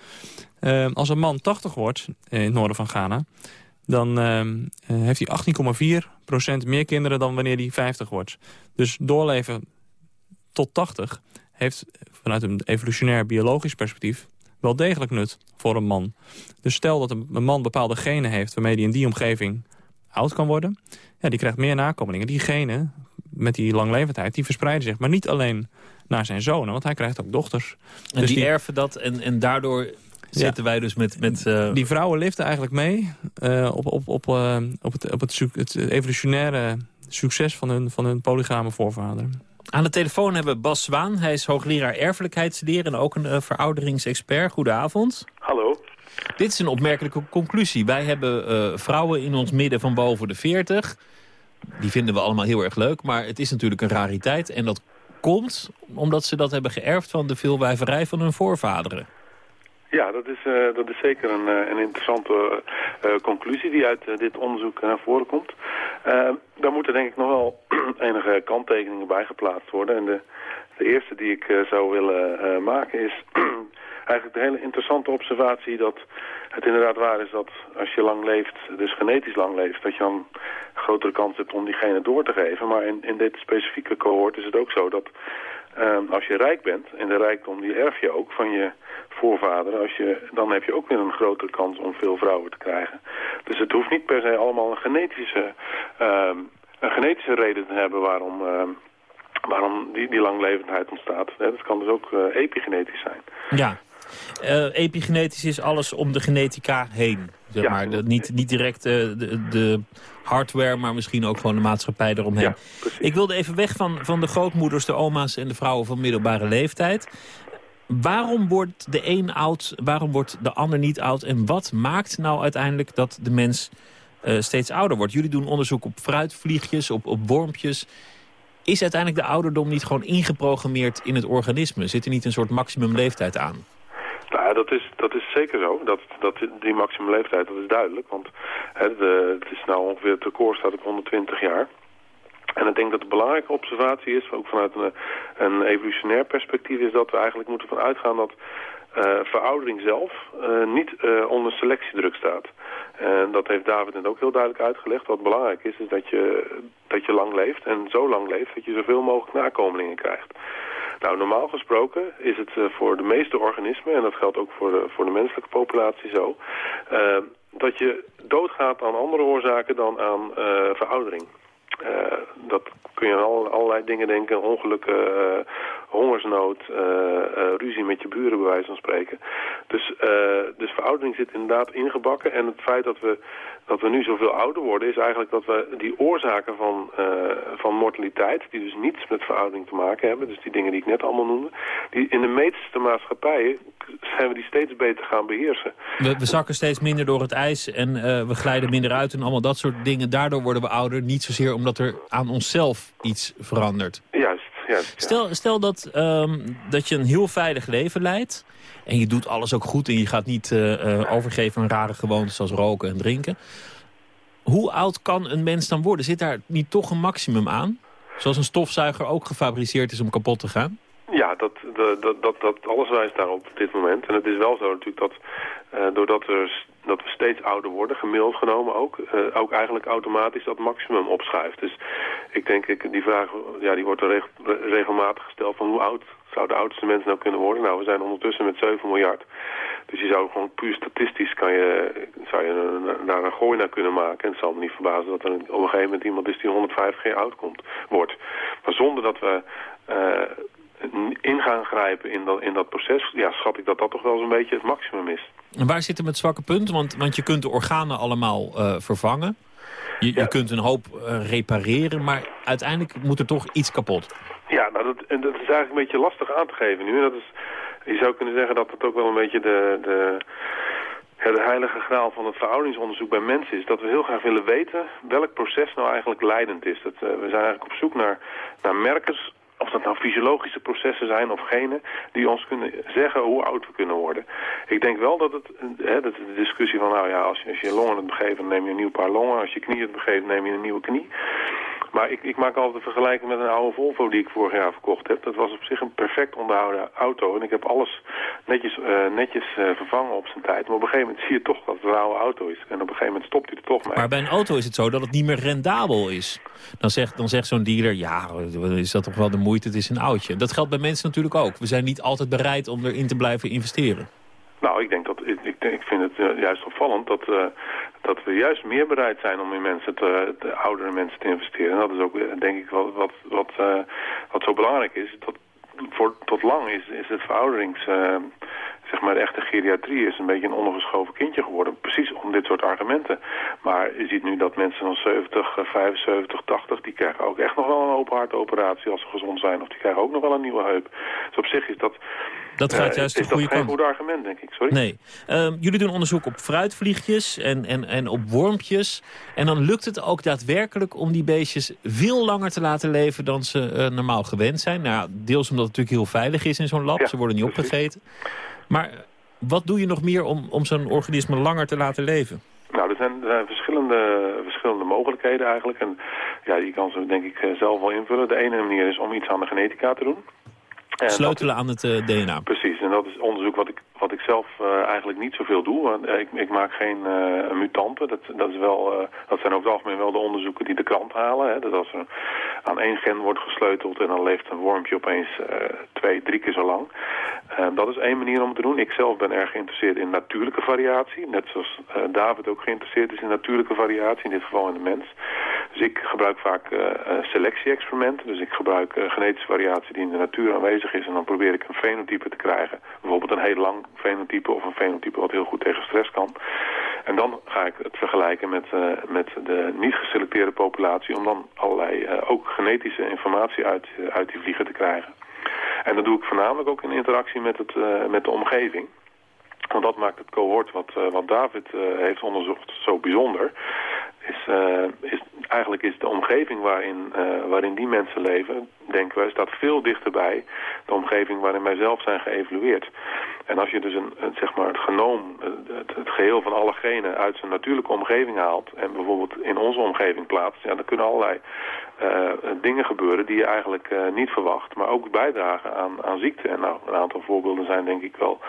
G: uh, als een man 80 wordt in het noorden van Ghana dan uh, heeft hij 18,4% meer kinderen dan wanneer hij 50 wordt. Dus doorleven tot 80 heeft vanuit een evolutionair biologisch perspectief wel degelijk nut voor een man. Dus stel dat een man bepaalde genen heeft waarmee hij in die omgeving oud kan worden. Ja, die krijgt meer nakomelingen. Die genen met die langlevendheid, die verspreiden zich. Maar niet alleen naar zijn zonen, want hij krijgt ook dochters.
F: En dus die, die erven dat en, en daardoor zitten wij dus met... met uh...
G: Die vrouwen liften eigenlijk mee uh, op, op, op, uh, op, het, op het, het, evolutionaire succes van hun, van hun polygame voorvader.
F: Aan de telefoon hebben we Bas Zwaan. Hij is hoogleraar erfelijkheidsleer en ook een verouderingsexpert. Goedenavond.
H: Hallo.
F: Dit is een opmerkelijke conclusie. Wij hebben vrouwen in ons midden van boven de 40. Die vinden we allemaal heel erg leuk, maar het is natuurlijk een rariteit. En dat komt omdat ze dat hebben geërfd van de veelwijverij van hun voorvaderen.
H: Ja, dat is, uh, dat is zeker een, uh, een interessante uh, conclusie die uit dit onderzoek naar voren komt. daar moeten denk ik nog wel (clears throat) enige kanttekeningen bij geplaatst worden. En de, de eerste die ik zou willen maken is (clears throat) eigenlijk de hele interessante observatie dat het inderdaad waar is dat als je lang leeft, dus genetisch lang leeft, dat je dan grotere kans hebt om diegene door te geven. Maar in, in dit specifieke cohort is het ook zo dat als je rijk bent, en de rijkdom die erf je ook van je voorvader, als je, dan heb je ook weer een grotere kans om veel vrouwen te krijgen. Dus het hoeft niet per se allemaal een genetische, uh, een genetische reden te hebben waarom, uh, waarom die, die langlevendheid ontstaat. Het kan dus ook uh, epigenetisch zijn.
F: Ja, uh, epigenetisch is alles om de genetica heen. Zeg ja, maar. niet, niet direct uh, de, de, hardware, maar misschien ook gewoon de maatschappij eromheen. Ja, Ik wilde even weg van, van de grootmoeders, de oma's en de vrouwen van middelbare leeftijd. Waarom wordt de een oud, waarom wordt de ander niet oud? En wat maakt nou uiteindelijk dat de mens uh, steeds ouder wordt? Jullie doen onderzoek op fruitvliegjes, op, op wormpjes. Is uiteindelijk de ouderdom niet gewoon ingeprogrammeerd in het organisme? Zit er niet een soort maximumleeftijd aan?
H: Nou, dat is, dat is zeker zo. Dat, dat, die maximumleeftijd, dat is duidelijk. Want hè, het is nou ongeveer, het record staat op 120 jaar. En ik denk dat de belangrijke observatie is, ook vanuit een, een evolutionair perspectief, is dat we eigenlijk moeten van uitgaan dat veroudering zelf uh, niet uh, onder selectiedruk staat. En dat heeft David net ook heel duidelijk uitgelegd. Wat belangrijk is, is dat je, dat je lang leeft en zo lang leeft dat je zoveel mogelijk nakomelingen krijgt. Nou, normaal gesproken is het voor de meeste organismen, en dat geldt ook voor de, voor de menselijke populatie zo, dat je doodgaat aan andere oorzaken dan aan veroudering. Uh, dat kun je aan allerlei dingen denken. Ongelukken, uh, hongersnood, uh, ruzie met je buren bij wijze van spreken. Dus, dus veroudering zit inderdaad ingebakken. En het feit dat we, dat we nu zoveel ouder worden... is eigenlijk dat we die oorzaken van, van mortaliteit... die dus niets met veroudering te maken hebben... dus die dingen die ik net allemaal noemde... die in de meeste maatschappijen zijn we die steeds beter gaan beheersen.
F: We, zakken steeds minder door het ijs en we glijden minder uit... en allemaal dat soort dingen. Daardoor worden we ouder. Niet zozeer om omdat er aan onszelf iets verandert.
H: Juist.
F: Stel, stel dat, um, dat je een heel veilig leven leidt... en je doet alles ook goed en je gaat niet uh, uh, overgeven aan rare gewoontes... zoals roken en drinken. Hoe oud kan een mens dan worden? Zit daar niet toch een maximum aan? Zoals een stofzuiger ook gefabriceerd is om kapot te gaan?
H: Ja, dat, dat, dat, dat, alles wijst daarop op dit moment. En het is wel zo natuurlijk dat uh, doordat er, dat we steeds ouder worden, gemiddeld genomen ook, uh, ook eigenlijk automatisch dat maximum opschuift. Dus ik denk, ik, die vraag ja, die wordt reg, regelmatig gesteld van hoe oud zou de oudste mens nou kunnen worden? Nou, we zijn ondertussen met 7 miljard. Dus je zou gewoon puur statistisch kan je, zou je daar een gooi naar kunnen maken. En het zal me niet verbazen dat er op een gegeven moment iemand is die 150 jaar oud komt, wordt. Maar zonder dat we uh, in gaan grijpen in dat, in dat proces, ja, schat ik dat dat toch wel zo'n beetje het maximum is.
F: En waar zit hem het zwakke punt? Want, want je kunt de organen allemaal uh, vervangen. Je, ja. je, kunt een hoop uh, repareren, maar uiteindelijk moet er toch iets kapot.
H: Ja, nou dat, en dat is eigenlijk een beetje lastig aan te geven nu. En dat is, je zou kunnen zeggen dat het ook wel een beetje de, de, ja, de heilige graal van het verouderingsonderzoek bij mensen is. Dat we heel graag willen weten welk proces nou eigenlijk leidend is. Dat, uh, we zijn eigenlijk op zoek naar, naar merkers of dat nou fysiologische processen zijn of genen, die ons kunnen zeggen hoe oud we kunnen worden. Ik denk wel dat het, hè, dat de discussie van, nou ja, als je, je longen het begeeft, dan neem je een nieuw paar longen. Als je knie het begeeft, neem je een nieuwe knie. Maar ik, ik maak altijd een vergelijking met een oude Volvo die ik vorig jaar verkocht heb. Dat was op zich een perfect onderhouden auto. En ik heb alles netjes, uh, netjes uh, vervangen op zijn tijd. Maar op een gegeven moment zie je toch dat het een oude auto is. En op een gegeven moment stopt hij er toch mee.
F: Maar bij een auto is het zo dat het niet meer rendabel is. Dan zegt, dan zegt zo'n dealer, ja, is dat toch wel de het is een oudje. Dat geldt bij mensen natuurlijk ook. We zijn niet altijd bereid om erin te blijven investeren.
H: Nou, ik denk dat ik, ik, vind het uh, juist opvallend dat, uh, dat we juist meer bereid zijn om in mensen te, de oudere mensen te investeren. En dat is ook denk ik wat, wat, wat, wat zo belangrijk is. Dat voor, tot lang is, is het verouderings, zeg maar de echte geriatrie is een beetje een ondergeschoven kindje geworden. Precies om dit soort argumenten. Maar je ziet nu dat mensen van 70, 75, 80, die krijgen ook echt nog wel een open hartoperatie als ze gezond zijn. Of die krijgen ook nog wel een nieuwe heup. Dus op zich is dat...
F: Dat gaat juist
H: uh,
F: de goede kant.
H: is dat geen goed argument, denk ik. Sorry?
F: Nee. Uh, jullie doen onderzoek op fruitvliegjes en, en, en op wormpjes. En dan lukt het ook daadwerkelijk om die beestjes veel langer te laten leven dan ze uh, normaal gewend zijn. Nou, deels omdat het natuurlijk heel veilig is in zo'n lab. Ja, ze worden niet precies. opgegeten. Maar wat doe je nog meer om, om zo'n organisme langer te laten leven?
H: Nou, er zijn, er zijn verschillende, verschillende mogelijkheden eigenlijk. En ja, die kan ze denk ik zelf wel invullen. De ene manier is om iets aan de genetica te doen.
F: En Sleutelen aan het uh, DNA.
H: Precies, en dat is onderzoek wat ik, wat ik zelf uh, eigenlijk niet zoveel doe. Uh, ik, ik maak geen mutanten. Dat, dat, is wel, dat zijn over het algemeen wel de onderzoeken die de krant halen. Hè. Dat als er aan één gen wordt gesleuteld en dan leeft een wormpje opeens twee, drie keer zo lang. dat is één manier om het te doen. Ik zelf ben erg geïnteresseerd in natuurlijke variatie. Net zoals David ook geïnteresseerd is in natuurlijke variatie, in dit geval in de mens. Dus ik gebruik vaak selectie-experimenten. Dus ik gebruik genetische variatie die in de natuur aanwezig is. En dan probeer ik een fenotype te krijgen. Bijvoorbeeld een heel lang fenotype of een fenotype wat heel goed tegen stress kan. En dan ga ik het vergelijken met, uh, met de niet geselecteerde populatie... om dan allerlei uh, ook genetische informatie uit, uh, uit die vliegen te krijgen. En dat doe ik voornamelijk ook in interactie met, het, met de omgeving. Want dat maakt het cohort wat, wat David heeft onderzocht zo bijzonder is, is, eigenlijk is de omgeving waarin, waarin die mensen leven, denken we, staat veel dichterbij de omgeving waarin wij zelf zijn geëvalueerd. En als je dus een, een zeg maar het genoom, het, het, geheel van alle genen uit zijn natuurlijke omgeving haalt en bijvoorbeeld in onze omgeving plaatst, ja, dan kunnen allerlei uh, dingen gebeuren die je eigenlijk niet verwacht, maar ook bijdragen aan, aan ziekte. En nou, een aantal voorbeelden zijn denk ik wel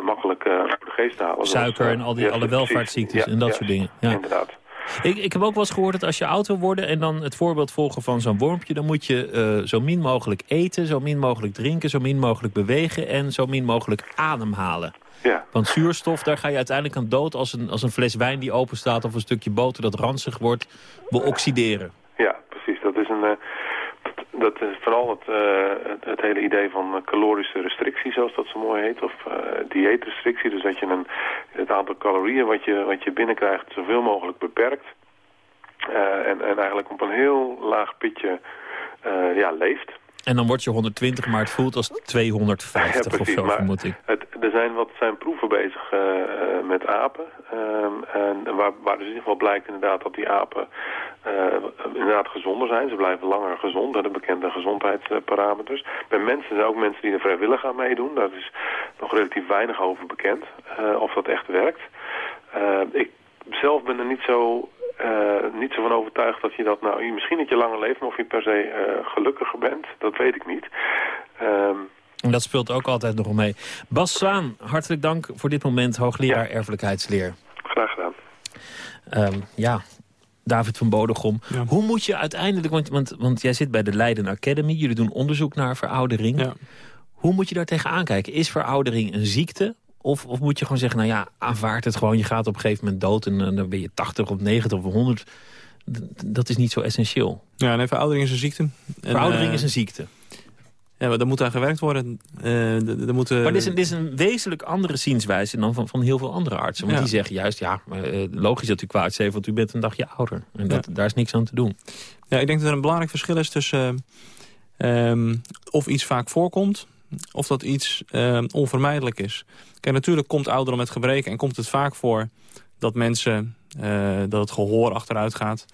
H: makkelijk voor de geest te halen.
F: Suiker zoals, en al die, ja, alle welvaartsziektes
H: ja,
F: en dat
H: ja,
F: soort dingen.
H: Ja. Inderdaad.
F: Ik, ik heb ook wel eens gehoord dat als je oud wil worden... en dan het voorbeeld volgen van zo'n wormpje... dan moet je uh, zo min mogelijk eten, zo min mogelijk drinken... zo min mogelijk bewegen en zo min mogelijk ademhalen.
H: Ja.
F: Want zuurstof, daar ga je uiteindelijk aan dood... als een, als een fles wijn die open staat of een stukje boter dat ranzig wordt... wil oxideren.
H: Ja, precies. Dat is een... Uh dat is vooral het, uh, het, het, hele idee van calorische restrictie, zoals dat zo mooi heet, of uh, dieetrestrictie. Dus dat je een, het aantal calorieën wat je, wat je binnenkrijgt zoveel mogelijk beperkt. Uh, en, en eigenlijk op een heel laag pitje ja, leeft.
F: En dan word je 120, maar het voelt als 250
H: ja, precies,
F: of zo, vermoed ik.
H: Het, er zijn wat zijn proeven bezig uh, met apen. Um, en waar, waar dus in ieder geval blijkt inderdaad dat die apen uh, inderdaad gezonder zijn. Ze blijven langer gezond, de bekende gezondheidsparameters. Bij mensen zijn ook mensen die er vrijwillig aan meedoen. Daar is nog relatief weinig over bekend uh, of dat echt werkt. ik zelf ben er niet zo uh, niet zo van overtuigd dat je dat nou... Misschien dat je langer leeft, maar of je per se gelukkiger bent, dat weet ik niet.
F: Ehm, en dat speelt ook altijd nog mee. Bas Zwaan, hartelijk dank voor dit moment, hoogleraar erfelijkheidsleer.
H: Graag gedaan.
F: Um, ja, David van Bodegom. Hoe moet je uiteindelijk, want, want, want jij zit bij de Leiden Academy... jullie doen onderzoek naar veroudering. Ja. Hoe moet je daar tegenaan kijken? Is veroudering een ziekte? Of, of moet je gewoon zeggen, nou ja, aanvaard het gewoon. Je gaat op een gegeven moment dood en, dan ben je 80 of 90 of 100. dat is niet zo essentieel.
G: Ja, nee, veroudering is een ziekte.
F: Veroudering uh, is een ziekte.
G: Ja, maar daar moet aan gewerkt worden. Uh, moeten...
F: Maar dit is, een, dit is een wezenlijk andere zienswijze dan van, van heel veel andere artsen. Want die zeggen juist, ja, logisch dat u kwaad heeft, want u bent een dagje ouder. En dat, daar is niks aan te doen.
G: Ja, ik denk dat er een belangrijk verschil is tussen uh, of iets vaak voorkomt of dat iets uh, onvermijdelijk is. Kijk, natuurlijk komt ouderen met gebreken en komt het vaak voor dat mensen, uh, dat het gehoor achteruit gaat.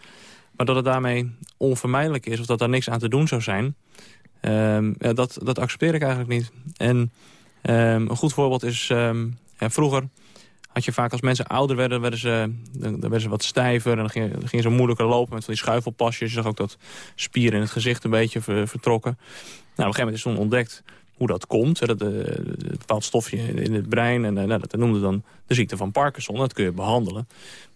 G: Maar dat het daarmee onvermijdelijk is of dat daar niks aan te doen zou zijn... Um, ja, dat, dat accepteer ik eigenlijk niet. En um, een goed voorbeeld is, ja, vroeger had je vaak als mensen ouder werden, werden ze, dan werden ze wat stijver. En dan gingen ze moeilijker lopen met van die schuifelpasjes. Je zag ook dat spieren in het gezicht een beetje vertrokken. Nou, op een gegeven moment is toen ontdekt hoe dat komt. Hè, dat, uh, een bepaald stofje in het brein. En uh, dat noemde dan de ziekte van Parkinson. Dat kun je behandelen.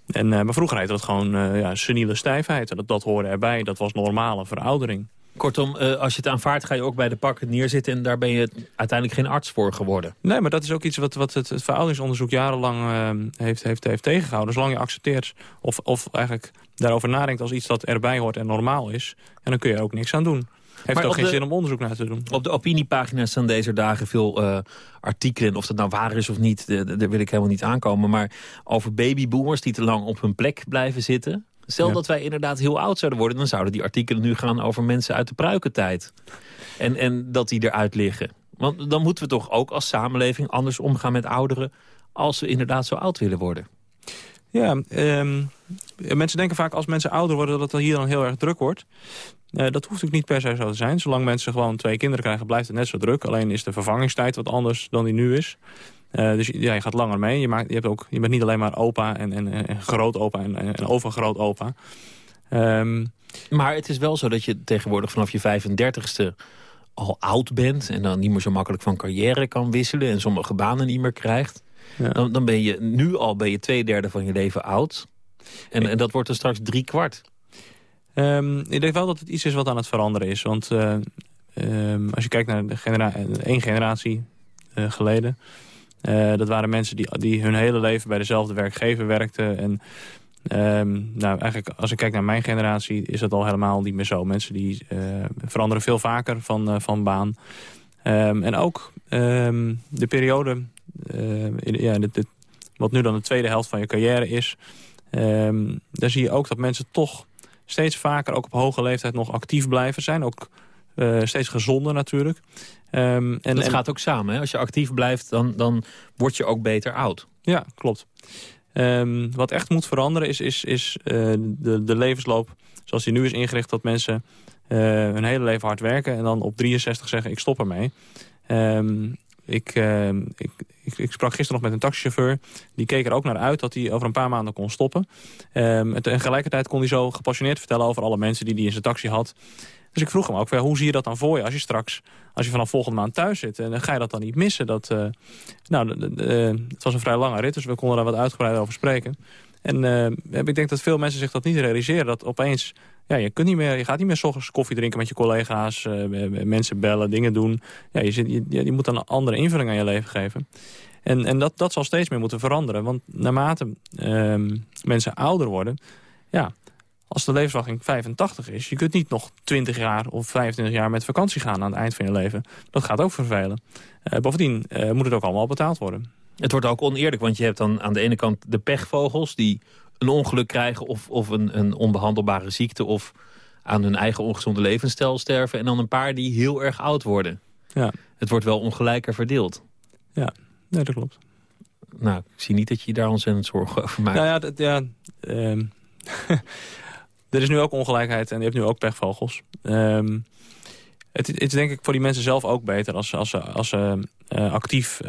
G: En, uh, maar vroeger heette dat gewoon ja, seniele stijfheid. En dat, dat hoorde erbij. Dat was normale veroudering.
F: Kortom, als je het aanvaardt ga je ook bij de pakken neerzitten... en daar ben je uiteindelijk geen arts voor geworden.
G: Nee, maar dat is ook iets wat, wat het, het verouderingsonderzoek jarenlang uh, heeft, heeft, heeft tegengehouden. Zolang je accepteert of, of eigenlijk daarover nadenkt als iets dat erbij hoort en normaal is... en dan kun je ook niks aan doen. Heeft ook geen zin om onderzoek naar te doen.
F: Op de opiniepagina's staan deze dagen veel uh, artikelen. Of dat nou waar is of niet, daar wil ik helemaal niet aankomen. Maar over babyboomers die te lang op hun plek blijven zitten. Stel dat wij inderdaad heel oud zouden worden... dan zouden die artikelen nu gaan over mensen uit de pruikentijd. En, en dat die eruit liggen. Want dan moeten we toch ook als samenleving anders omgaan met ouderen... als ze inderdaad zo oud willen worden.
G: Ja, um, mensen denken vaak als mensen ouder worden... dat het hier dan heel erg druk wordt. Uh, dat hoeft natuurlijk niet per se zo te zijn. Zolang mensen gewoon twee kinderen krijgen, blijft het net zo druk. Alleen is de vervangingstijd wat anders dan die nu is. Uh, dus ja, je gaat langer mee. Je, maakt, je, hebt ook, je bent niet alleen maar opa en, en, en grootopa en, en overgrootopa. Um,
F: maar het is wel zo dat je tegenwoordig vanaf je 35ste al oud bent... en dan niet meer zo makkelijk van carrière kan wisselen... en sommige banen niet meer krijgt. Ja. Dan, dan ben je nu al ben je twee derde van je leven oud. En, en dat wordt er straks drie kwart.
G: Um, ik denk wel dat het iets is wat aan het veranderen is. Want uh, um, als je kijkt naar de genera één generatie uh, geleden... Uh, dat waren mensen die, die hun hele leven bij dezelfde werkgever werkten. En um, nou, eigenlijk als ik kijk naar mijn generatie is dat al helemaal niet meer zo. Mensen die veranderen veel vaker van, van baan. En ook de periode, ja, dit, dit, wat nu dan de tweede helft van je carrière is... daar zie je ook dat mensen toch steeds vaker, ook op hoge leeftijd, nog actief blijven zijn. Ook uh, steeds gezonder natuurlijk.
F: Um, en, dat gaat ook samen. Hè? Als je actief blijft, dan, dan word je ook beter oud.
G: Ja, klopt. Um, wat echt moet veranderen is, is, is uh, de, de levensloop zoals die nu is ingericht... dat mensen uh, hun hele leven hard werken en dan op 63 zeggen ik stop ermee. Um, ik, ik, ik, ik, sprak gisteren nog met een taxichauffeur. Die keek er ook naar uit dat hij over een paar maanden kon stoppen. Um, en tegelijkertijd kon hij zo gepassioneerd vertellen over alle mensen die hij in zijn taxi had. Dus ik vroeg hem ook, hoe zie je dat dan voor je als je straks, als je vanaf volgende maand thuis zit? En ga je dat dan niet missen? Dat, uh, nou, uh, het was een vrij lange rit, dus we konden daar wat uitgebreider over spreken. En uh, ik denk dat veel mensen zich dat niet realiseren. Dat opeens, ja, je, kunt niet meer, je gaat niet meer koffie drinken met je collega's. mensen bellen, dingen doen. Ja, je, zit, je, moet dan een andere invulling aan je leven geven. En, en dat, dat zal steeds meer moeten veranderen. Want naarmate ehm, mensen ouder worden... Ja, als de levensverwachting 85 is... je kunt niet nog 20 jaar of 25 jaar met vakantie gaan aan het eind van je leven. Dat gaat ook vervelen. Uh, bovendien uh, moet het ook allemaal betaald worden.
F: Het wordt ook oneerlijk, want je hebt dan aan de ene kant de pechvogels... die een ongeluk krijgen of, of een, een onbehandelbare ziekte... of aan hun eigen ongezonde levensstijl sterven... en dan een paar die heel erg oud worden. Ja. Het wordt wel ongelijker verdeeld.
G: Ja, nee, dat klopt.
F: Nou, ik zie niet dat je daar ontzettend zorgen over maakt.
G: Nou ja, dat, ja uh, (laughs) er is nu ook ongelijkheid en je hebt nu ook pechvogels. Um, het, het, is denk ik voor die mensen zelf ook beter als, als, ze, als ze actief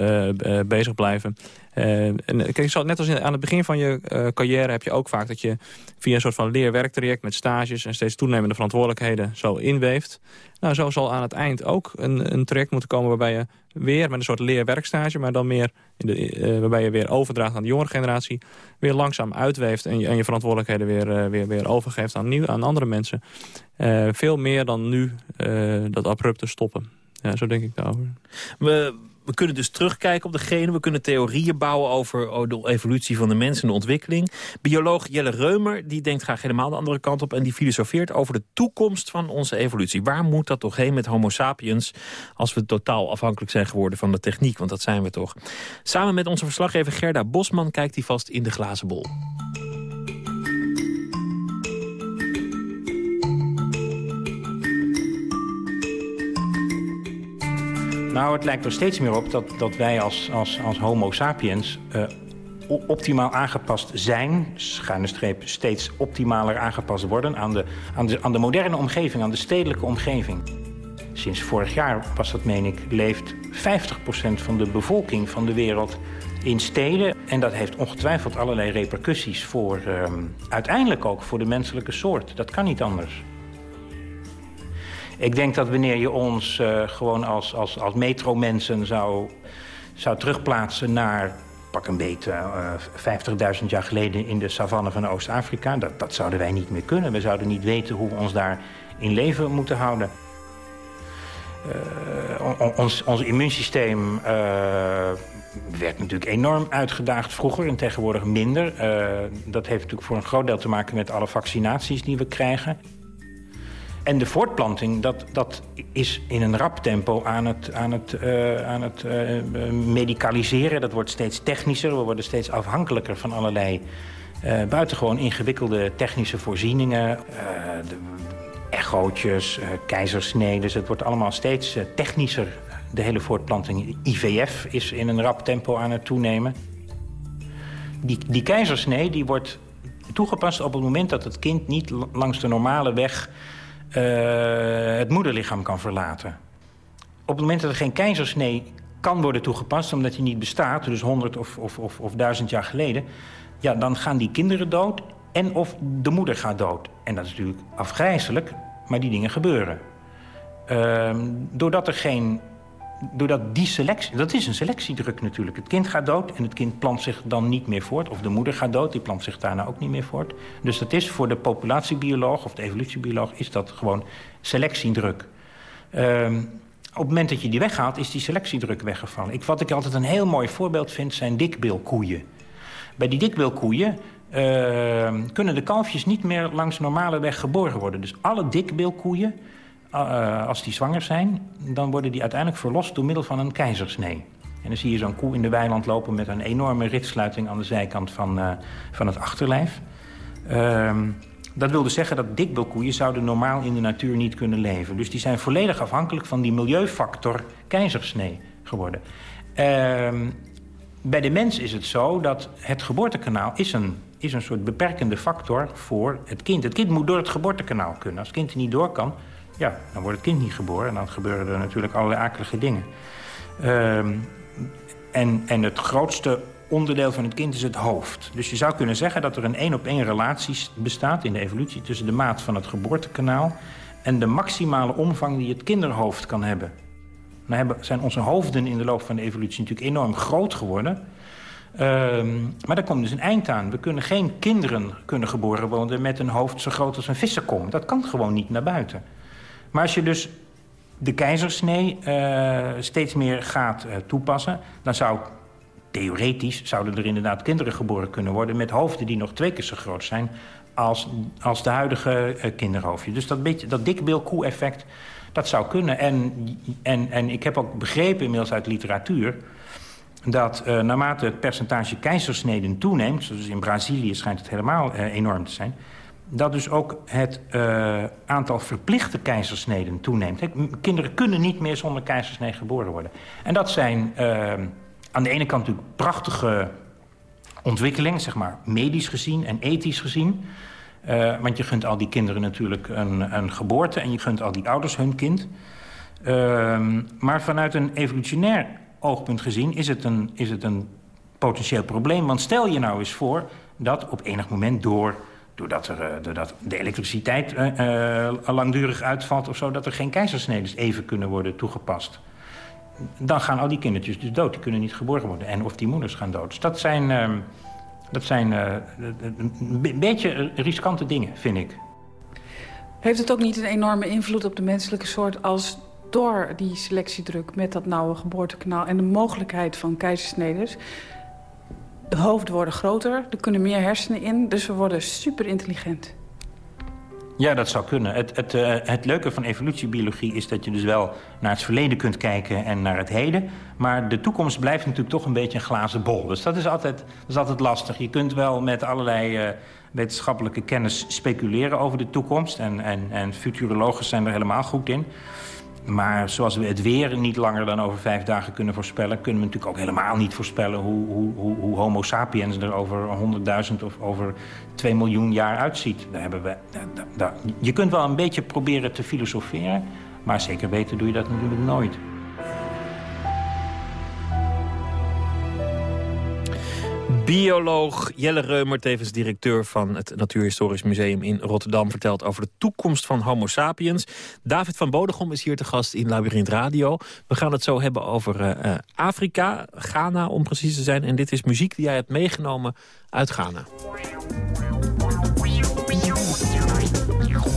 G: bezig blijven. en, kijk, net als aan het begin van je carrière heb je ook vaak dat je via een soort van leerwerktraject met stages en steeds toenemende verantwoordelijkheden zo inweeft. Nou, zo zal aan het eind ook een, een traject moeten komen waarbij je weer met een soort leerwerkstage, maar dan meer in de, waarbij je weer overdraagt aan de jongere generatie, weer langzaam uitweeft en je, en je verantwoordelijkheden weer, weer, weer overgeeft aan, nieuw, aan andere mensen. veel meer dan nu dat abrupte stoppen. Ja, zo denk ik daarover.
F: We kunnen dus terugkijken op de genen. We kunnen theorieën bouwen over de evolutie van de mens en de ontwikkeling. Bioloog Jelle Reumer die denkt graag helemaal de andere kant op... en die filosofeert over de toekomst van onze evolutie. Waar moet dat toch heen met homo sapiens... als we totaal afhankelijk zijn geworden van de techniek? Want dat zijn we toch. Samen met onze verslaggever Gerda Bosman kijkt hij vast in de glazen bol.
I: Nou, het lijkt er steeds meer op dat, dat wij als, als, als homo sapiens... Uh, optimaal aangepast zijn, schuine streep, steeds optimaler aangepast worden... Aan de, aan, de, aan de moderne omgeving, aan de stedelijke omgeving. Sinds vorig jaar, was dat meen ik, leeft 50% van de bevolking van de wereld in steden. En dat heeft ongetwijfeld allerlei repercussies voor, uh, uiteindelijk ook voor de menselijke soort. Dat kan niet anders. Ik denk dat wanneer je ons uh, gewoon als, als, als metromensen zou, zou terugplaatsen naar pak een beet uh, 50.000 jaar geleden in de savanne van Oost-Afrika... Dat, dat zouden wij niet meer kunnen. We zouden niet weten hoe we ons daar in leven moeten houden. Uh, ons, ons immuunsysteem werd natuurlijk enorm uitgedaagd vroeger en tegenwoordig minder. Dat heeft natuurlijk voor een groot deel te maken met alle vaccinaties die we krijgen. En de voortplanting, dat, dat is in een rap tempo aan het, aan het, uh, aan het uh, medicaliseren. Dat wordt steeds technischer. We worden steeds afhankelijker van allerlei uh, buitengewoon ingewikkelde technische voorzieningen. de echootjes, keizersneden. Het wordt allemaal steeds technischer, de hele voortplanting. IVF is in een rap tempo aan het toenemen. Die, die keizersnee die wordt toegepast op het moment dat het kind niet langs de normale weg het moederlichaam kan verlaten. Op het moment dat er geen keizersnee kan worden toegepast... omdat die niet bestaat, dus 100 of, of, of, of 1000 jaar geleden... ja, dan gaan die kinderen dood en of de moeder gaat dood. En dat is natuurlijk afgrijzelijk, maar die dingen gebeuren. Uh, doordat er geen doordat die selectie... Dat is een selectiedruk natuurlijk. Het kind gaat dood en het kind plant zich dan niet meer voort. Of de moeder gaat dood, die plant zich daarna ook niet meer voort. Dus dat is voor de populatiebioloog of de evolutiebioloog... is dat gewoon selectiedruk. Uh, op het moment dat je die weghaalt, is die selectiedruk weggevallen. Ik, wat ik altijd een heel mooi voorbeeld vind, zijn dikbilkoeien. Bij die dikbilkoeien uh, kunnen de kalfjes niet meer langs normale weg geboren worden. Dus alle dikbilkoeien uh, als die zwanger zijn... dan worden die uiteindelijk verlost door middel van een keizersnee. En dan zie je zo'n koe in de weiland lopen... met een enorme ritsluiting aan de zijkant van, uh, van het achterlijf. Uh, dat wil dus zeggen dat dikbilkoeien zouden normaal in de natuur niet kunnen leven. Dus die zijn volledig afhankelijk van die milieufactor keizersnee geworden. Ehm, bij de mens is het zo dat het geboortekanaal is een, is een soort beperkende factor voor het kind. Het kind moet door het geboortekanaal kunnen. Als het kind er niet door kan, ja, dan wordt het kind niet geboren. En dan gebeuren er natuurlijk allerlei akelige dingen. Uh, en, en het grootste onderdeel van het kind is het hoofd. Dus je zou kunnen zeggen dat er een één-op-één relatie bestaat in de evolutie... tussen de maat van het geboortekanaal... en de maximale omvang die het kinderhoofd kan hebben. Nou hebben, zijn onze hoofden in de loop van de evolutie natuurlijk enorm groot geworden... Um, maar daar komt dus een eind aan. We kunnen geen kinderen kunnen geboren worden met een hoofd zo groot als een vissenkom. Dat kan gewoon niet naar buiten. Maar als je dus de keizersnee uh, steeds meer gaat uh, toepassen... dan zou theoretisch zouden er inderdaad kinderen geboren kunnen worden... met hoofden die nog twee keer zo groot zijn als, als de huidige uh, kinderhoofdje. Dus dat, beetje, dat dikbilkoe-effect, dat zou kunnen. En, en, en ik heb ook begrepen inmiddels uit literatuur... dat naarmate het percentage keizersneden toeneemt... zoals in Brazilië schijnt het helemaal enorm te zijn dat dus ook het uh, aantal verplichte keizersneden toeneemt. Kinderen kunnen niet meer zonder keizersnee geboren worden. En dat zijn uh, aan de ene kant natuurlijk prachtige ontwikkelingen... zeg maar medisch gezien en ethisch gezien. Uh, want je gunt al die kinderen natuurlijk een, een geboorte... en je gunt al die ouders hun kind. Ehm, maar vanuit een evolutionair oogpunt gezien is het, een, is het een potentieel probleem. Want stel je nou eens voor dat op enig moment door doordat, er, eh, doordat de elektriciteit uh, langdurig uitvalt of zo... dat er geen keizersneden even kunnen worden toegepast. Dan gaan al die kindertjes dus dood. Die kunnen niet geboren worden. En of die moeders gaan dood. Dus dat zijn, uh, dat zijn een beetje riskante dingen, vind ik.
J: Heeft het ook niet een enorme invloed op de menselijke soort... als door die selectiedruk met dat nauwe geboortekanaal... en de mogelijkheid van keizersneden de hoofden worden groter, er kunnen meer hersenen in... dus we worden super intelligent.
I: Ja, dat zou kunnen. Het, het, uh, het leuke van evolutiebiologie is dat je dus wel naar het verleden kunt kijken en naar het heden. Maar de toekomst blijft natuurlijk toch een beetje een glazen bol. Dus dat is altijd, dat is altijd lastig. Je kunt wel met allerlei uh, wetenschappelijke kennis speculeren over de toekomst. En, en, en futurologen zijn er helemaal goed in. Maar zoals we het weer niet langer dan over vijf dagen kunnen voorspellen... kunnen we natuurlijk ook helemaal niet voorspellen... hoe, hoe, hoe, homo sapiens er over 100.000 of over 2 miljoen jaar uitziet. Daar hebben we, daar, je kunt wel een beetje proberen te filosoferen... maar zeker weten doe je dat natuurlijk nooit.
F: Bioloog Jelle Reumer, tevens directeur van het Natuurhistorisch Museum in Rotterdam... vertelt over de toekomst van homo sapiens. David van Bodegom is hier te gast in Labyrinth Radio. We gaan het zo hebben over uh, Afrika, Ghana om precies te zijn. En dit is muziek die jij hebt meegenomen uit Ghana.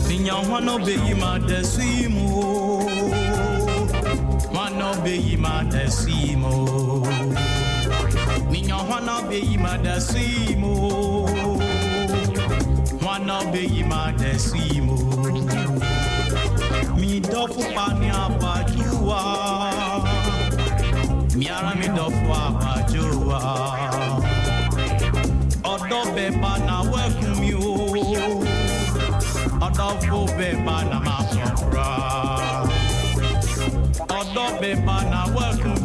K: Ninya hwana beyi ma da si mo oh. hwana beyi oh. ma da si mo mi dɔfu pani miara mi dɔfu abajuwa Odo bɛ ba na wɛkun mi oh. odo ɔdɔfu bɛ ba na ma sɔkura odo bɛ ba na wɛkun.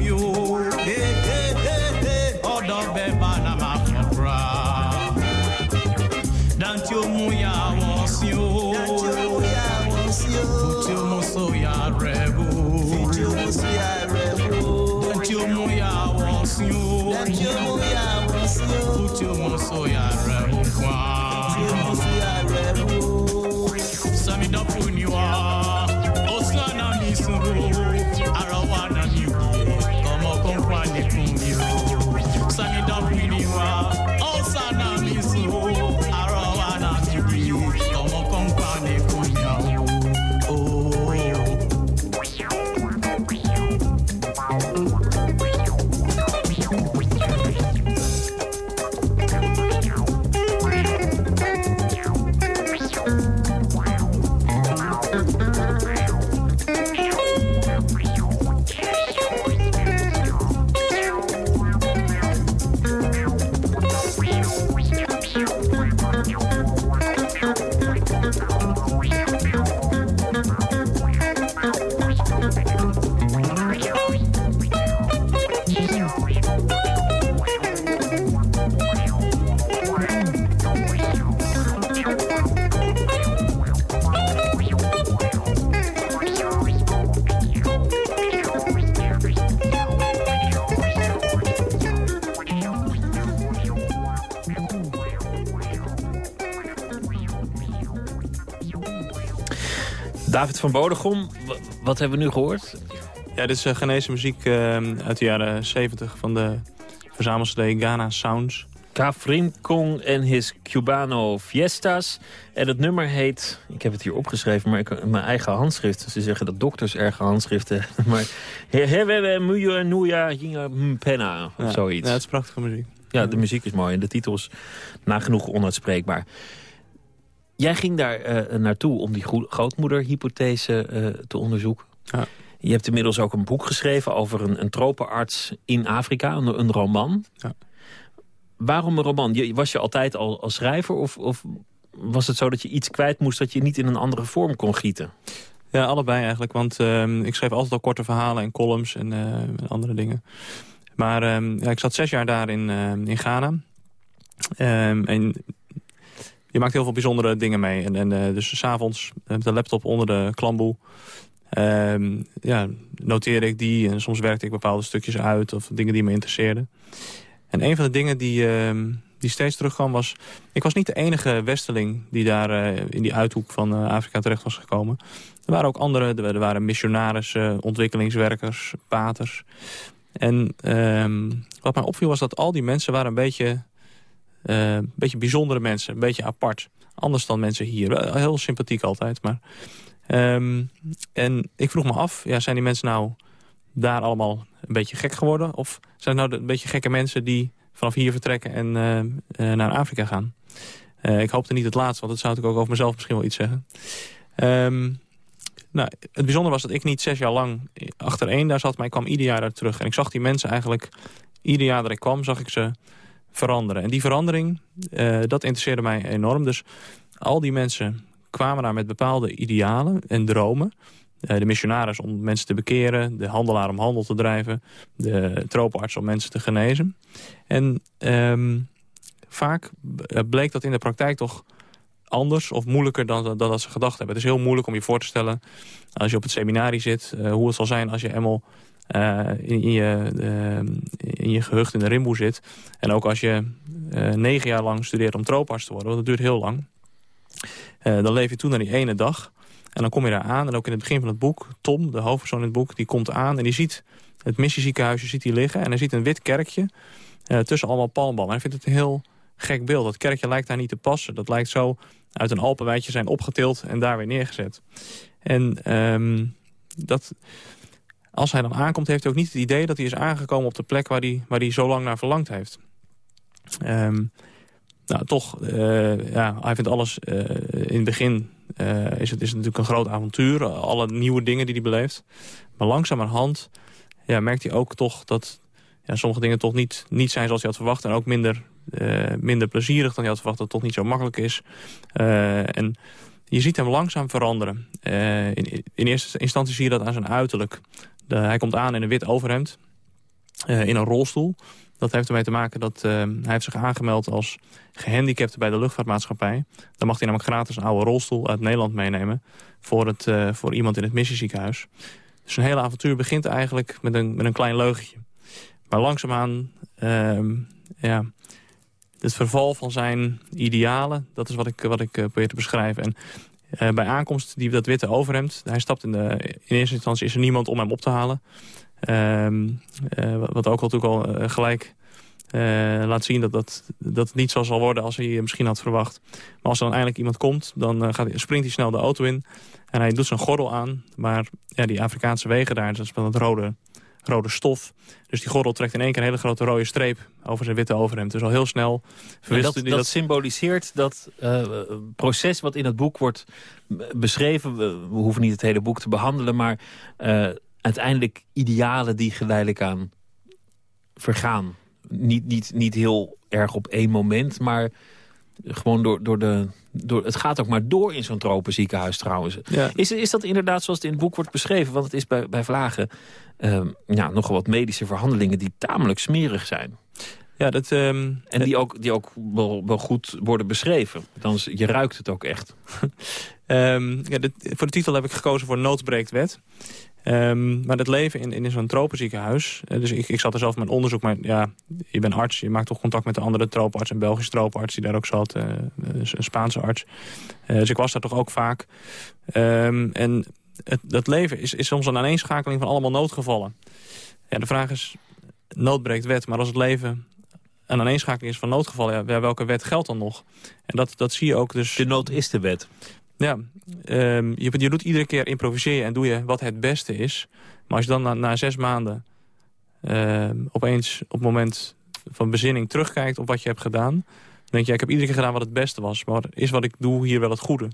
F: David van Bodegom, wat hebben we nu gehoord?
G: Ja, dit is uh, Ghanese muziek uh, uit de jaren 70 van de verzamelsd Ghana Sounds.
F: Kafrin Kong en his Cubano Fiestas. En het nummer heet, ik heb het hier opgeschreven, maar ik, mijn eigen handschrift. Ze zeggen dat dokters erge handschriften. (laughs) Maar Hewewe Muya Nuya Jinga Penna of zoiets.
G: Ja, het is prachtige muziek.
F: Ja, de muziek is mooi en de titel is nagenoeg onuitspreekbaar. Jij ging daar uh, naartoe om die grootmoederhypothese uh, te onderzoeken.
G: Ja.
F: Je hebt inmiddels ook een boek geschreven over een, een tropenarts in Afrika, een, een roman.
G: Ja.
F: Waarom een roman? Was je altijd al als schrijver of, of was het zo dat je iets kwijt moest... dat je niet in een andere vorm kon gieten?
G: Ja, allebei eigenlijk. Want uh, ik schreef altijd al korte verhalen en columns en uh, andere dingen. Maar uh, ja, ik zat zes jaar daar in, in Ghana. en je maakt heel veel bijzondere dingen mee. En, en uh, dus s'avonds met de laptop onder de klamboe ehm, ja, noteerde ik die en soms werkte ik bepaalde stukjes uit... of dingen die me interesseerden. En een van de dingen die, ehm, die steeds terugkwam was... ik was niet de enige westeling die daar eh, in die uithoek van eh, Afrika terecht was gekomen. Er waren ook andere, er waren missionarissen, ontwikkelingswerkers, paters. En ehm, wat mij opviel was dat al die mensen waren een beetje, eh, een beetje bijzondere mensen. Een beetje apart. Anders dan mensen hier. Wel Heel sympathiek altijd. Maar, ehm, en ik vroeg me af, ja, zijn die mensen nou daar allemaal een beetje gek geworden? Of zijn het nou een beetje gekke mensen die vanaf hier vertrekken en eh, eh, naar Afrika gaan? Eh, ik hoopte niet het laatste, want dat zou ik ook over mezelf misschien wel iets zeggen. Ehm, nou, het bijzondere was dat ik niet zes jaar lang achtereen daar zat... maar ik kwam ieder jaar daar terug. En ik zag die mensen eigenlijk... ieder jaar dat ik kwam, zag ik ze veranderen. En die verandering, eh, dat interesseerde mij enorm. Dus al die mensen kwamen daar met bepaalde idealen en dromen. Eh, de missionaris om mensen te bekeren. De handelaar om handel te drijven. De tropenarts om mensen te genezen. En ehm, vaak eh, bleek dat in de praktijk toch anders of moeilijker dan, dan dat ze gedacht hebben. Het is heel moeilijk om je voor te stellen als je op het seminarie zit... hoe het zal zijn als je eenmaal eh, in, je, eh, in je gehucht in de rimboe zit. En ook als je eh, negen jaar lang studeert om trooparts te worden, want dat duurt heel lang. Dan leef je toen naar die ene dag. En dan kom je daar aan. En ook in het begin van het boek, Tom, de hoofdpersoon in het boek, die komt aan en die ziet het missieziekenhuisje ziet hij liggen. En hij ziet een wit kerkje tussen allemaal palmbomen. En hij vindt het een heel gek beeld. Dat kerkje lijkt daar niet te passen. Dat lijkt zo uit een Alpenwijtje zijn opgetild en daar weer neergezet. En ehm, dat, als hij dan aankomt, heeft hij ook niet het idee dat hij is aangekomen op de plek waar hij, waar hij zo lang naar verlangd heeft. Ehm, nou, toch, eh, ja, hij vindt alles eh, in het begin eh, is, het, is natuurlijk een groot avontuur. Alle nieuwe dingen die hij beleeft. Maar langzamerhand ja, merkt hij ook toch dat ja, sommige dingen toch niet, niet zijn zoals hij had verwacht. En ook minder, minder plezierig dan hij had verwacht. Dat toch niet zo makkelijk is. En je ziet hem langzaam veranderen. Eh, in, in eerste instantie zie je dat aan zijn uiterlijk. Hij komt aan in een wit overhemd. eh, in een rolstoel. Dat heeft ermee te maken dat eh, hij heeft zich aangemeld als gehandicapte bij de luchtvaartmaatschappij. Dan mag hij namelijk gratis een oude rolstoel uit Nederland meenemen voor, het, voor iemand in het missieziekenhuis. Dus zijn hele avontuur begint eigenlijk met een, met een klein leugentje. Maar langzaamaan, ehm ja, het verval van zijn idealen, dat is wat ik, wat ik eh, probeer te beschrijven. En eh, bij aankomst, die, dat witte overhemd, hij stapt in de, in eerste instantie is er niemand om hem op te halen. Ehm, eh, wat ook al natuurlijk al gelijk laat zien dat, dat, dat het niet zo zal worden als hij misschien had verwacht. Maar als er dan eindelijk iemand komt, dan gaat springt hij snel de auto in. En hij doet zijn gordel aan. Maar ja, die Afrikaanse wegen daar, dat is wel het rode, rode stof. Dus die gordel trekt in één keer een hele grote rode streep over zijn witte overhemd. Dus al heel snel
F: En
G: verwisselt
F: dat,
G: hij
F: dat
G: dat.
F: symboliseert dat eh, proces wat in het boek wordt beschreven. We, we hoeven niet het hele boek te behandelen, maar eh, uiteindelijk idealen die geleidelijk aan vergaan. Niet, niet, niet heel erg op één moment, maar gewoon door, door de... Door, het gaat ook maar door in zo'n tropenziekenhuis trouwens.
G: Ja.
F: Is, is dat inderdaad zoals het in het boek wordt beschreven? Want het is bij, bij Vlagen eh, ja, nogal wat medische verhandelingen die tamelijk smerig zijn.
G: Ja, dat, ehm,
F: En die ook, die ook wel, wel goed worden beschreven. Dan je ruikt het ook echt. (laughs)
G: Ehm, ja, dit- voor de titel heb ik gekozen voor Noodbreekt Wet. Ehm, maar het leven in, in zo'n tropenziekenhuis... eh, dus ik, ik zat er zelf met onderzoek, maar ja, je bent arts... je maakt toch contact met de andere tropenarts... een Belgische tropenarts die daar ook zat, eh, een Spaanse arts. Eh, dus ik was daar toch ook vaak. Ehm, en het, dat leven is, is soms een aaneenschakeling van allemaal noodgevallen. Ja, de vraag is, noodbreekt wet, maar als het leven een aaneenschakeling is van noodgevallen... Ja, welke wet geldt dan nog? En dat, dat zie je ook dus...
F: De nood is de wet.
G: Ja, ehm, je, je doet iedere keer improviseer je en doe je wat het beste is. Maar als je dan na, na zes maanden ehm, opeens op het moment van bezinning terugkijkt op wat je hebt gedaan... dan denk je, ik heb iedere keer gedaan wat het beste was. Maar is wat ik doe hier wel het goede?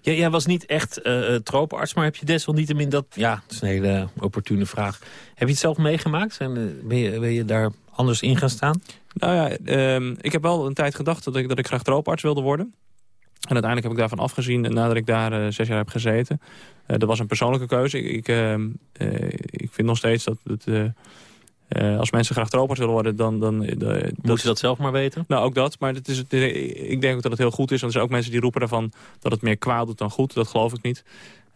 F: Ja, jij was niet echt eh tropenarts, maar heb je desalniettemin dat... Ja, dat is een hele opportune vraag. Heb je het zelf meegemaakt? En, eh, ben, je, ben je daar anders in gaan staan?
G: Nou ja, ehm, ik heb wel een tijd gedacht dat ik, dat ik graag tropenarts wilde worden. En uiteindelijk heb ik daarvan afgezien nadat ik daar eh, zes jaar heb gezeten. Eh, dat was een persoonlijke keuze. Ik, ik, ehm, eh, ik vind nog steeds dat... het, als mensen graag tropenarts willen worden, dan... dan eh, dat,
F: Moet je dat zelf maar weten?
G: Nou, ook dat. Maar het is, ik denk ook dat het heel goed is. Want er zijn ook mensen die roepen daarvan dat het meer kwaad doet dan goed. Dat geloof ik niet.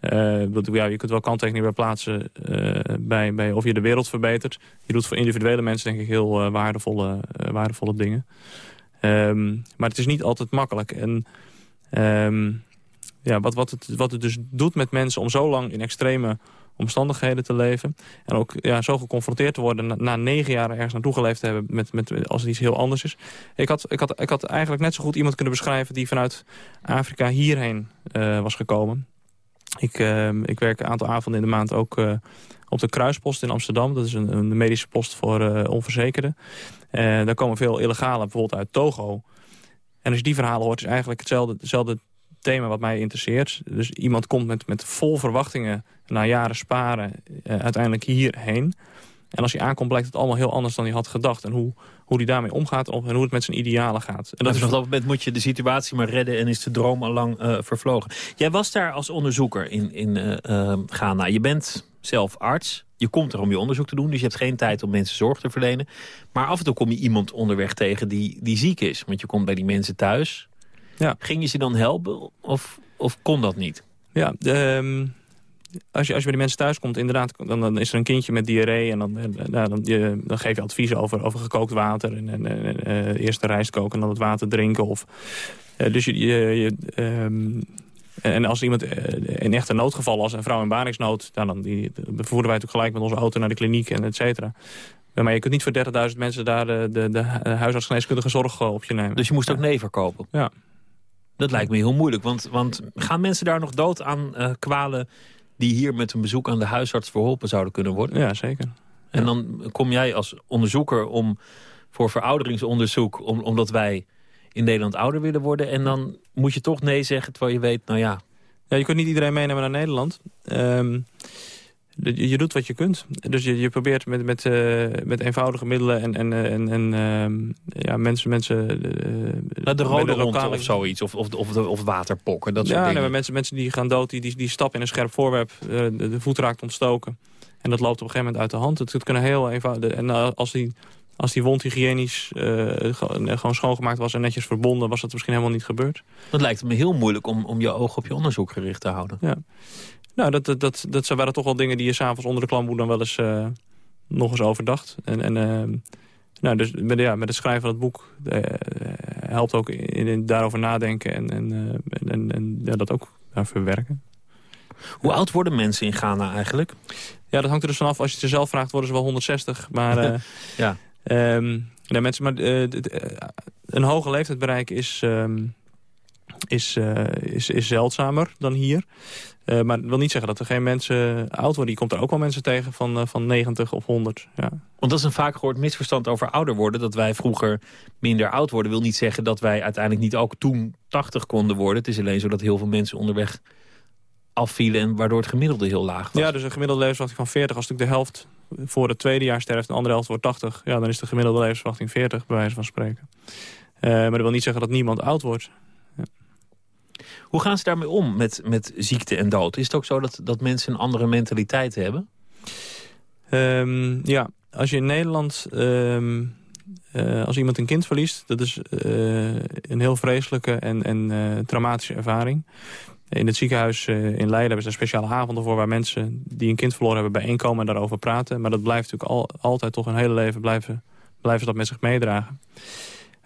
G: Uh, ja, je kunt wel kanttekeningen bij plaatsen uh, bij, bij of je de wereld verbetert. Je doet voor individuele mensen denk ik heel uh, waardevolle, waardevolle dingen. Um, maar het is niet altijd makkelijk. En um, ja, wat, wat, het, wat het dus doet met mensen om zo lang in extreme omstandigheden te leven. En ook ja, zo geconfronteerd te worden na, negen jaar ergens naartoe geleefd te hebben met, met, als het iets heel anders is. Ik had, ik, had, ik had eigenlijk net zo goed iemand kunnen beschrijven die vanuit Afrika hierheen uh, was gekomen. Ik, uh, ik werk een aantal avonden in de maand ook uh, op de Kruispost in Amsterdam. Dat is een, een medische post voor onverzekerden. daar komen veel illegale, bijvoorbeeld uit Togo. En als je die verhalen hoort, is eigenlijk hetzelfde, hetzelfde thema wat mij interesseert. Dus iemand komt met, met vol verwachtingen na jaren sparen uh, uiteindelijk hierheen. En als hij aankomt blijkt het allemaal heel anders dan hij had gedacht. En hoe, hoe hij daarmee omgaat en hoe het met zijn idealen gaat.
F: En dat is op dat moment moet je de situatie maar redden en is de droom al lang uh, vervlogen. Jij was daar als onderzoeker in, in uh, Ghana. Je bent zelf arts. Je komt er om je onderzoek te doen, dus je hebt geen tijd om mensen zorg te verlenen. Maar af en toe kom je iemand onderweg tegen die, die ziek is. Want je komt bij die mensen thuis. Ja. Ging je ze dan helpen of, of kon dat niet?
G: Ja, um, als, je, als je bij die mensen thuis komt, inderdaad, dan, dan is er een kindje met diarree. En dan, nou, dan, je, dan geef je advies over, over gekookt water. En, en, en uh, eerst de rijst koken en dan het water drinken. Of, uh, dus je, je, je um, en als iemand in echte noodgeval was, een vrouw in baringsnood... Nou, dan die, bevoeren wij natuurlijk gelijk met onze auto naar de kliniek en et cetera. Maar je kunt niet voor 30.000 mensen daar de, de, de huisartsgeneeskundige zorg op je nemen.
F: Dus je moest ook nee verkopen?
G: Ja.
F: Dat lijkt me heel moeilijk, want, want gaan mensen daar nog dood aan uh, kwalen... die hier met een bezoek aan de huisarts verholpen zouden kunnen worden?
G: Ja, zeker.
F: En dan kom jij als onderzoeker om voor verouderingsonderzoek... Om, omdat wij in Nederland ouder willen worden... en dan moet je toch nee zeggen terwijl je weet, nou ja...
G: Ja, je kunt niet iedereen meenemen naar Nederland. Um, je doet wat je kunt. Dus je, je probeert met, met, uh, met eenvoudige middelen en, en, en, en uh, ja, mensen... mensen
F: uh, de rode lokale... of zoiets, of, of, of, of waterpokken, dat soort
G: ja,
F: dingen.
G: Nee, mensen, mensen die gaan dood, die, die, die stappen in een scherp voorwerp, de, de, voet raakt ontstoken. En dat loopt op een gegeven moment uit de hand. Het, het kunnen heel eenvoudig... En als die, als die wond hygiënisch gewoon schoongemaakt was en netjes verbonden... was dat misschien helemaal niet gebeurd.
F: Dat lijkt me heel moeilijk om, om je ogen op je onderzoek gericht te houden.
G: Ja. Nou, dat, dat, dat, dat waren toch wel dingen die je s'avonds onder de klamboe dan wel eens uh, nog eens overdacht. En, en uh, nou, dus met, ja, met het schrijven van het boek helpt ook in, in, daarover nadenken en, en, en, en ja, dat ook verwerken.
F: Hoe oud worden mensen in Ghana eigenlijk?
G: Ja, dat hangt er dus vanaf. Als je het zelf vraagt, worden ze wel 160. Maar, (laughs) ja. Um, ja, mensen, maar een hoge leeftijd bereiken is, um, is, is, is zeldzamer dan hier. Uh, maar dat wil niet zeggen dat er geen mensen oud worden. Je komt er ook wel mensen tegen van, uh, van 90 of 100. Ja.
F: Want dat is een vaak gehoord misverstand over ouder worden. Dat wij vroeger minder oud worden. wil niet zeggen dat wij uiteindelijk niet ook toen 80 konden worden. Het is alleen zo dat heel veel mensen onderweg afvielen... en waardoor het gemiddelde heel laag was.
G: Ja, dus een gemiddelde levensverwachting van 40. Als natuurlijk de helft voor het tweede jaar sterft... en de andere helft wordt 80... Ja, dan is de gemiddelde levensverwachting 40, bij wijze van spreken. Uh, maar dat wil niet zeggen dat niemand oud wordt.
F: Hoe gaan ze daarmee om met, met ziekte en dood? Is het ook zo dat, dat mensen een andere mentaliteit hebben?
G: Um, ja, als je in Nederland... Um, uh, als iemand een kind verliest, dat is uh, een heel vreselijke en, en traumatische ervaring. In het ziekenhuis in Leiden hebben ze speciale avonden voor... waar mensen die een kind verloren hebben bijeenkomen en daarover praten. Maar dat blijft natuurlijk al, altijd toch een hele leven blijven, blijven dat met zich meedragen.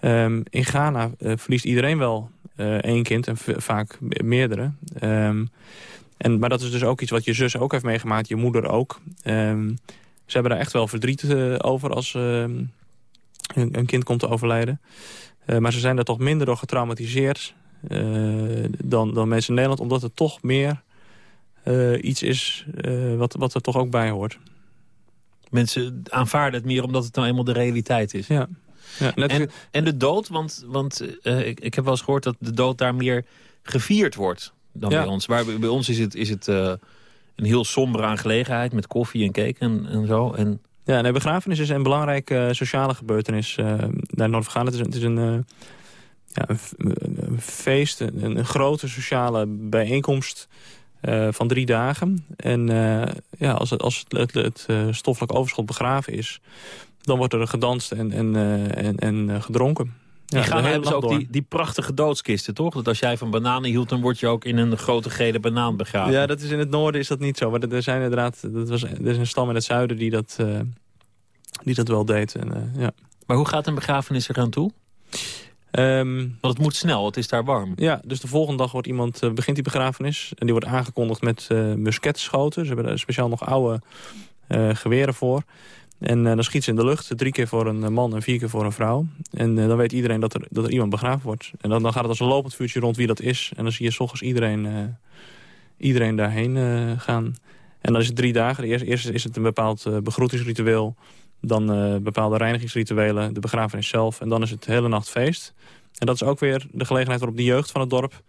G: Um, in Ghana verliest iedereen wel uh, één kind en vaak meerdere. Um, en, maar dat is dus ook iets wat je zus ook heeft meegemaakt, je moeder ook. Um, ze hebben daar echt wel verdriet over als een, een, kind komt te overlijden. Maar ze zijn daar toch minder door getraumatiseerd dan, dan mensen in Nederland. Omdat het toch meer iets is wat, wat er toch ook bij hoort.
F: Mensen aanvaarden het meer omdat het nou eenmaal de realiteit is.
G: Ja. Ja,
F: en, en, de dood, want, want ik, ik, heb wel eens gehoord dat de dood daar meer gevierd wordt dan bij ons. Waar bij ons is het, is het uh, een heel sombere aangelegenheid met koffie en cake en, en zo. En...
G: Ja, de begrafenis is een belangrijke uh, sociale gebeurtenis uh, naar Noord-Vergaan. Het is, het is een, ja, een, een, feest, een, een, grote sociale bijeenkomst van drie dagen. En ja, als, het, als het, het, het stoffelijk overschot begraven is dan wordt er gedanst en, en, en, en gedronken.
F: Die gaan hebben ze
G: nacht
F: ook die, die prachtige doodskisten, toch? Dat als jij van bananen hield, dan word je ook in een grote gele banaan begraven.
G: Ja, dat is in het noorden is dat niet zo. Maar er- er zijn inderdaad, dat was, er is een stam in het zuiden die dat, eh, die dat wel deed. En, eh, ja.
F: Maar hoe gaat een begrafenis eraan toe?
G: Ehm,
F: Want het moet snel, het is daar warm.
G: ja, dus de volgende dag wordt iemand, eh, begint die begrafenis. En die wordt aangekondigd met eh musketschoten. Ze hebben daar speciaal nog oude eh, geweren voor. En dan schiet ze in de lucht. Drie keer voor een man en vier keer voor een vrouw. En dan weet iedereen dat er, dat er iemand begraven wordt. En dan, dan gaat het als een lopend vuurtje rond wie dat is. En dan zie je s ochtends iedereen, iedereen daarheen gaan. En dan is het drie dagen. Eerst, eerst is het een bepaald begroetingsritueel. Dan eh, bepaalde reinigingsrituelen. De begrafenis zelf. En dan is het hele nacht feest. En dat is ook weer de gelegenheid waarop de jeugd van het dorp...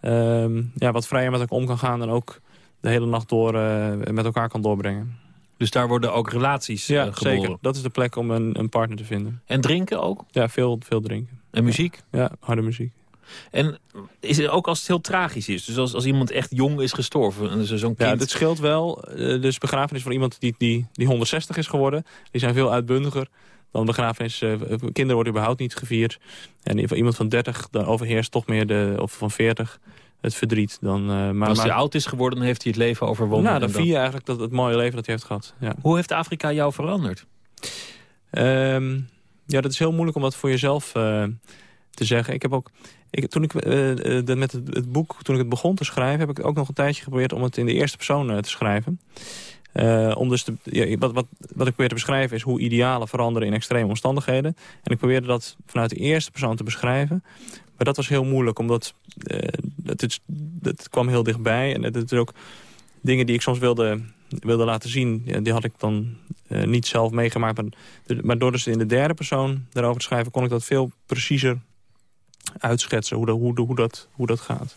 G: ehm, ja, wat vrijer met elkaar om kan gaan. En ook de hele nacht door eh, met elkaar kan doorbrengen.
F: Dus daar worden ook relaties
G: Ja,
F: eh, geboren.
G: zeker. Dat is de plek om een, een partner te vinden.
F: En drinken ook?
G: Ja, veel, veel drinken.
F: En muziek?
G: Ja, harde muziek.
F: En is het ook als het heel tragisch is? Dus als, als iemand echt jong is gestorven, en dus zo'n kind...
G: Ja, dit scheelt wel. Eh, dus begrafenis voor iemand die, die, die 160 is geworden... die zijn veel uitbundiger dan begrafenis. eh, kinderen worden überhaupt niet gevierd. En iemand van 30 dan overheerst toch meer de... of van 40 het verdriet. Dan, eh, maar,
F: als
G: maar,
F: hij oud is geworden, dan heeft hij het leven overwonnen.
G: nou, dan
F: dan-
G: vier je eigenlijk dat het mooie leven dat hij heeft gehad. Ja.
F: Hoe heeft Afrika jou veranderd?
G: Ehm, ja, dat is heel moeilijk om dat voor jezelf te zeggen. Ik heb ook, ik, toen ik eh, eh, met het, boek, toen ik het begon te schrijven, heb ik ook nog een tijdje geprobeerd om het in de eerste persoon eh, te schrijven. Om dus te, wat, wat, wat ik probeer te beschrijven is hoe idealen veranderen in extreme omstandigheden. En ik probeerde dat vanuit de eerste persoon te beschrijven. Maar dat was heel moeilijk, omdat het, het kwam heel dichtbij. En het, het is ook dingen die ik soms wilde, wilde laten zien, die had ik dan niet zelf meegemaakt. Maar, maar door dus in de derde persoon daarover te schrijven... kon ik dat veel preciezer uitschetsen, hoe dat, hoe, hoe dat, hoe dat gaat.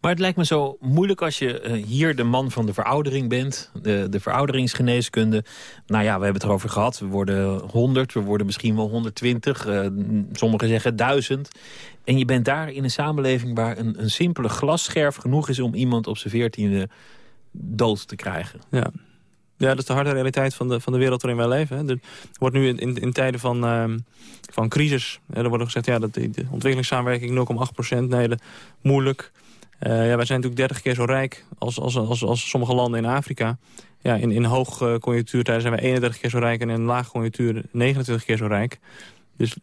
F: Maar het lijkt me zo moeilijk als je eh, hier de man van de veroudering bent. De, de verouderingsgeneeskunde. Nou ja, we hebben het erover gehad. We worden 100, we worden misschien wel 120. eh, sommigen zeggen 1000. En je bent daar in een samenleving waar een, een simpele glasscherf genoeg is... om iemand op zijn veertiende dood te krijgen.
G: Ja. Ja, dat is de harde realiteit van de, van de wereld waarin wij leven. Er wordt nu in, in, tijden van, ehm, van crisis... Er wordt gezegd, ja, dat de, de ontwikkelingssamenwerking 0,8 nee, moeilijk. Eh, ja, wij zijn natuurlijk 30 keer zo rijk als, als, als, als sommige landen in Afrika. Ja, in, in hoog conjunctuurtijden zijn wij 31 keer zo rijk... en in laag conjunctuur 29 keer zo rijk. Dus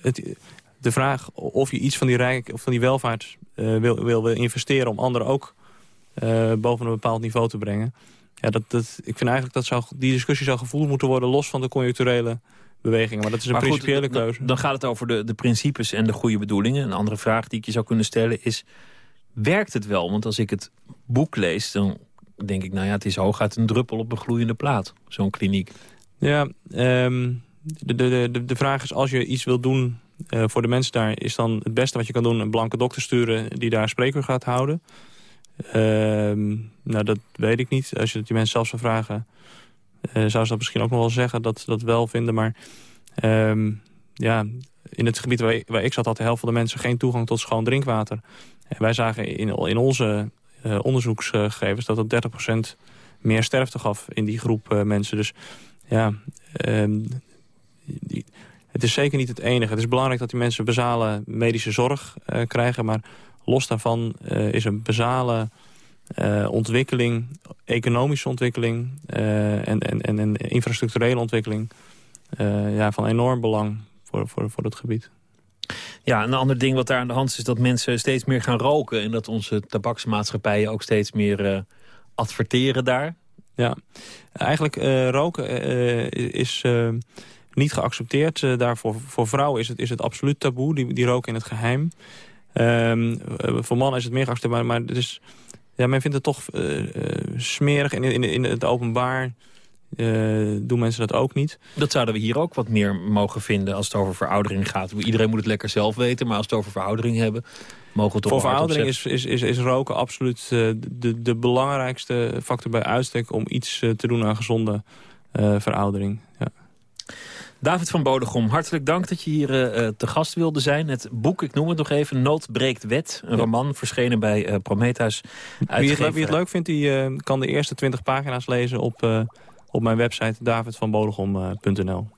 G: het, de vraag of je iets van die, rijk, of van die welvaart eh, wil, wil, wil investeren... om anderen ook eh, boven een bepaald niveau te brengen... Ja, dat, dat, ik vind eigenlijk dat zou, die discussie zou gevoerd moeten worden... los van de conjuncturele bewegingen. Maar dat is een
F: Maar
G: principiële keuze.
F: Dan gaat het over de, de principes en de goede bedoelingen. Een andere vraag die ik je zou kunnen stellen is... werkt het wel? Want als ik het boek lees, dan denk ik... nou ja, het is hooguit een druppel op een gloeiende plaat. Zo'n kliniek.
G: Ja, ehm, de, de, de, de vraag is als je iets wil doen eh, voor de mensen daar... is dan het beste wat je kan doen een blanke dokter sturen... die daar een spreekuur gaat houden. Ehm, nou, dat weet ik niet. Als je het die mensen zelf zou vragen... eh, zou ze dat misschien ook nog wel zeggen, dat ze dat wel vinden. Maar ehm, ja, in het gebied waar, ik- zat... had de helft van de mensen geen toegang tot schoon drinkwater. En wij zagen in, in onze eh, onderzoeksgegevens... dat het 30% meer sterfte gaf in die groep eh, mensen. Dus ja, ehm, die- het is zeker niet het enige. Het is belangrijk dat die mensen basale medische zorg krijgen. Maar los daarvan eh, is een basale eh, ontwikkeling, economische ontwikkeling... eh, en, en, en, en infrastructurele ontwikkeling ja, van enorm belang voor, voor, voor het gebied.
F: Ja, een ander ding wat daar aan de hand is... is dat mensen steeds meer gaan roken... en dat onze tabaksmaatschappijen ook steeds meer adverteren daar.
G: Ja, eigenlijk roken is niet geaccepteerd. Daarvoor voor vrouwen is het, is het absoluut taboe. Die, die roken in het geheim. Ehm, eh, voor mannen is het meer geaccepteerd. Maar, maar het is, ja, men vindt het toch eh, eh, smerig. In, in, in het openbaar eh, doen mensen dat ook niet.
F: Dat zouden we hier ook wat meer mogen vinden als het over veroudering gaat. Iedereen moet het lekker zelf weten, maar als we het over veroudering hebben... mogen we toch
G: Voor veroudering is, is, is, is roken absoluut de, de belangrijkste factor bij uitstek... om iets te doen aan gezonde veroudering. Ja.
F: David van Bodegom, hartelijk dank dat je hier eh, eh, te gast wilde zijn. Het boek, ik noem het nog even, Nood breekt wet. Een roman verschenen bij eh, Prometheus.
G: Wie het, wie het leuk vindt, die kan de eerste 20 pagina's lezen op, op mijn website davidvanbodegom.nl.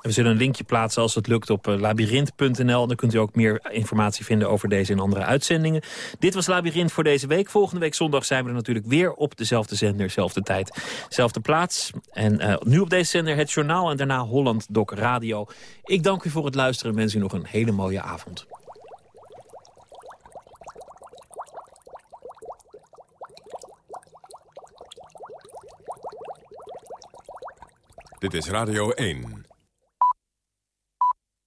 F: We zullen een linkje plaatsen als het lukt op uh, labyrinth.nl. Dan kunt u ook meer informatie vinden over deze en andere uitzendingen. Dit was Labyrinth voor deze week. Volgende week zondag zijn we er natuurlijk weer op dezelfde zender, dezelfde tijd, dezelfde plaats. En uh, nu op deze zender het journaal en daarna Holland Doc Radio. Ik dank u voor het luisteren en wens u nog een hele mooie avond.
E: Dit is Radio 1.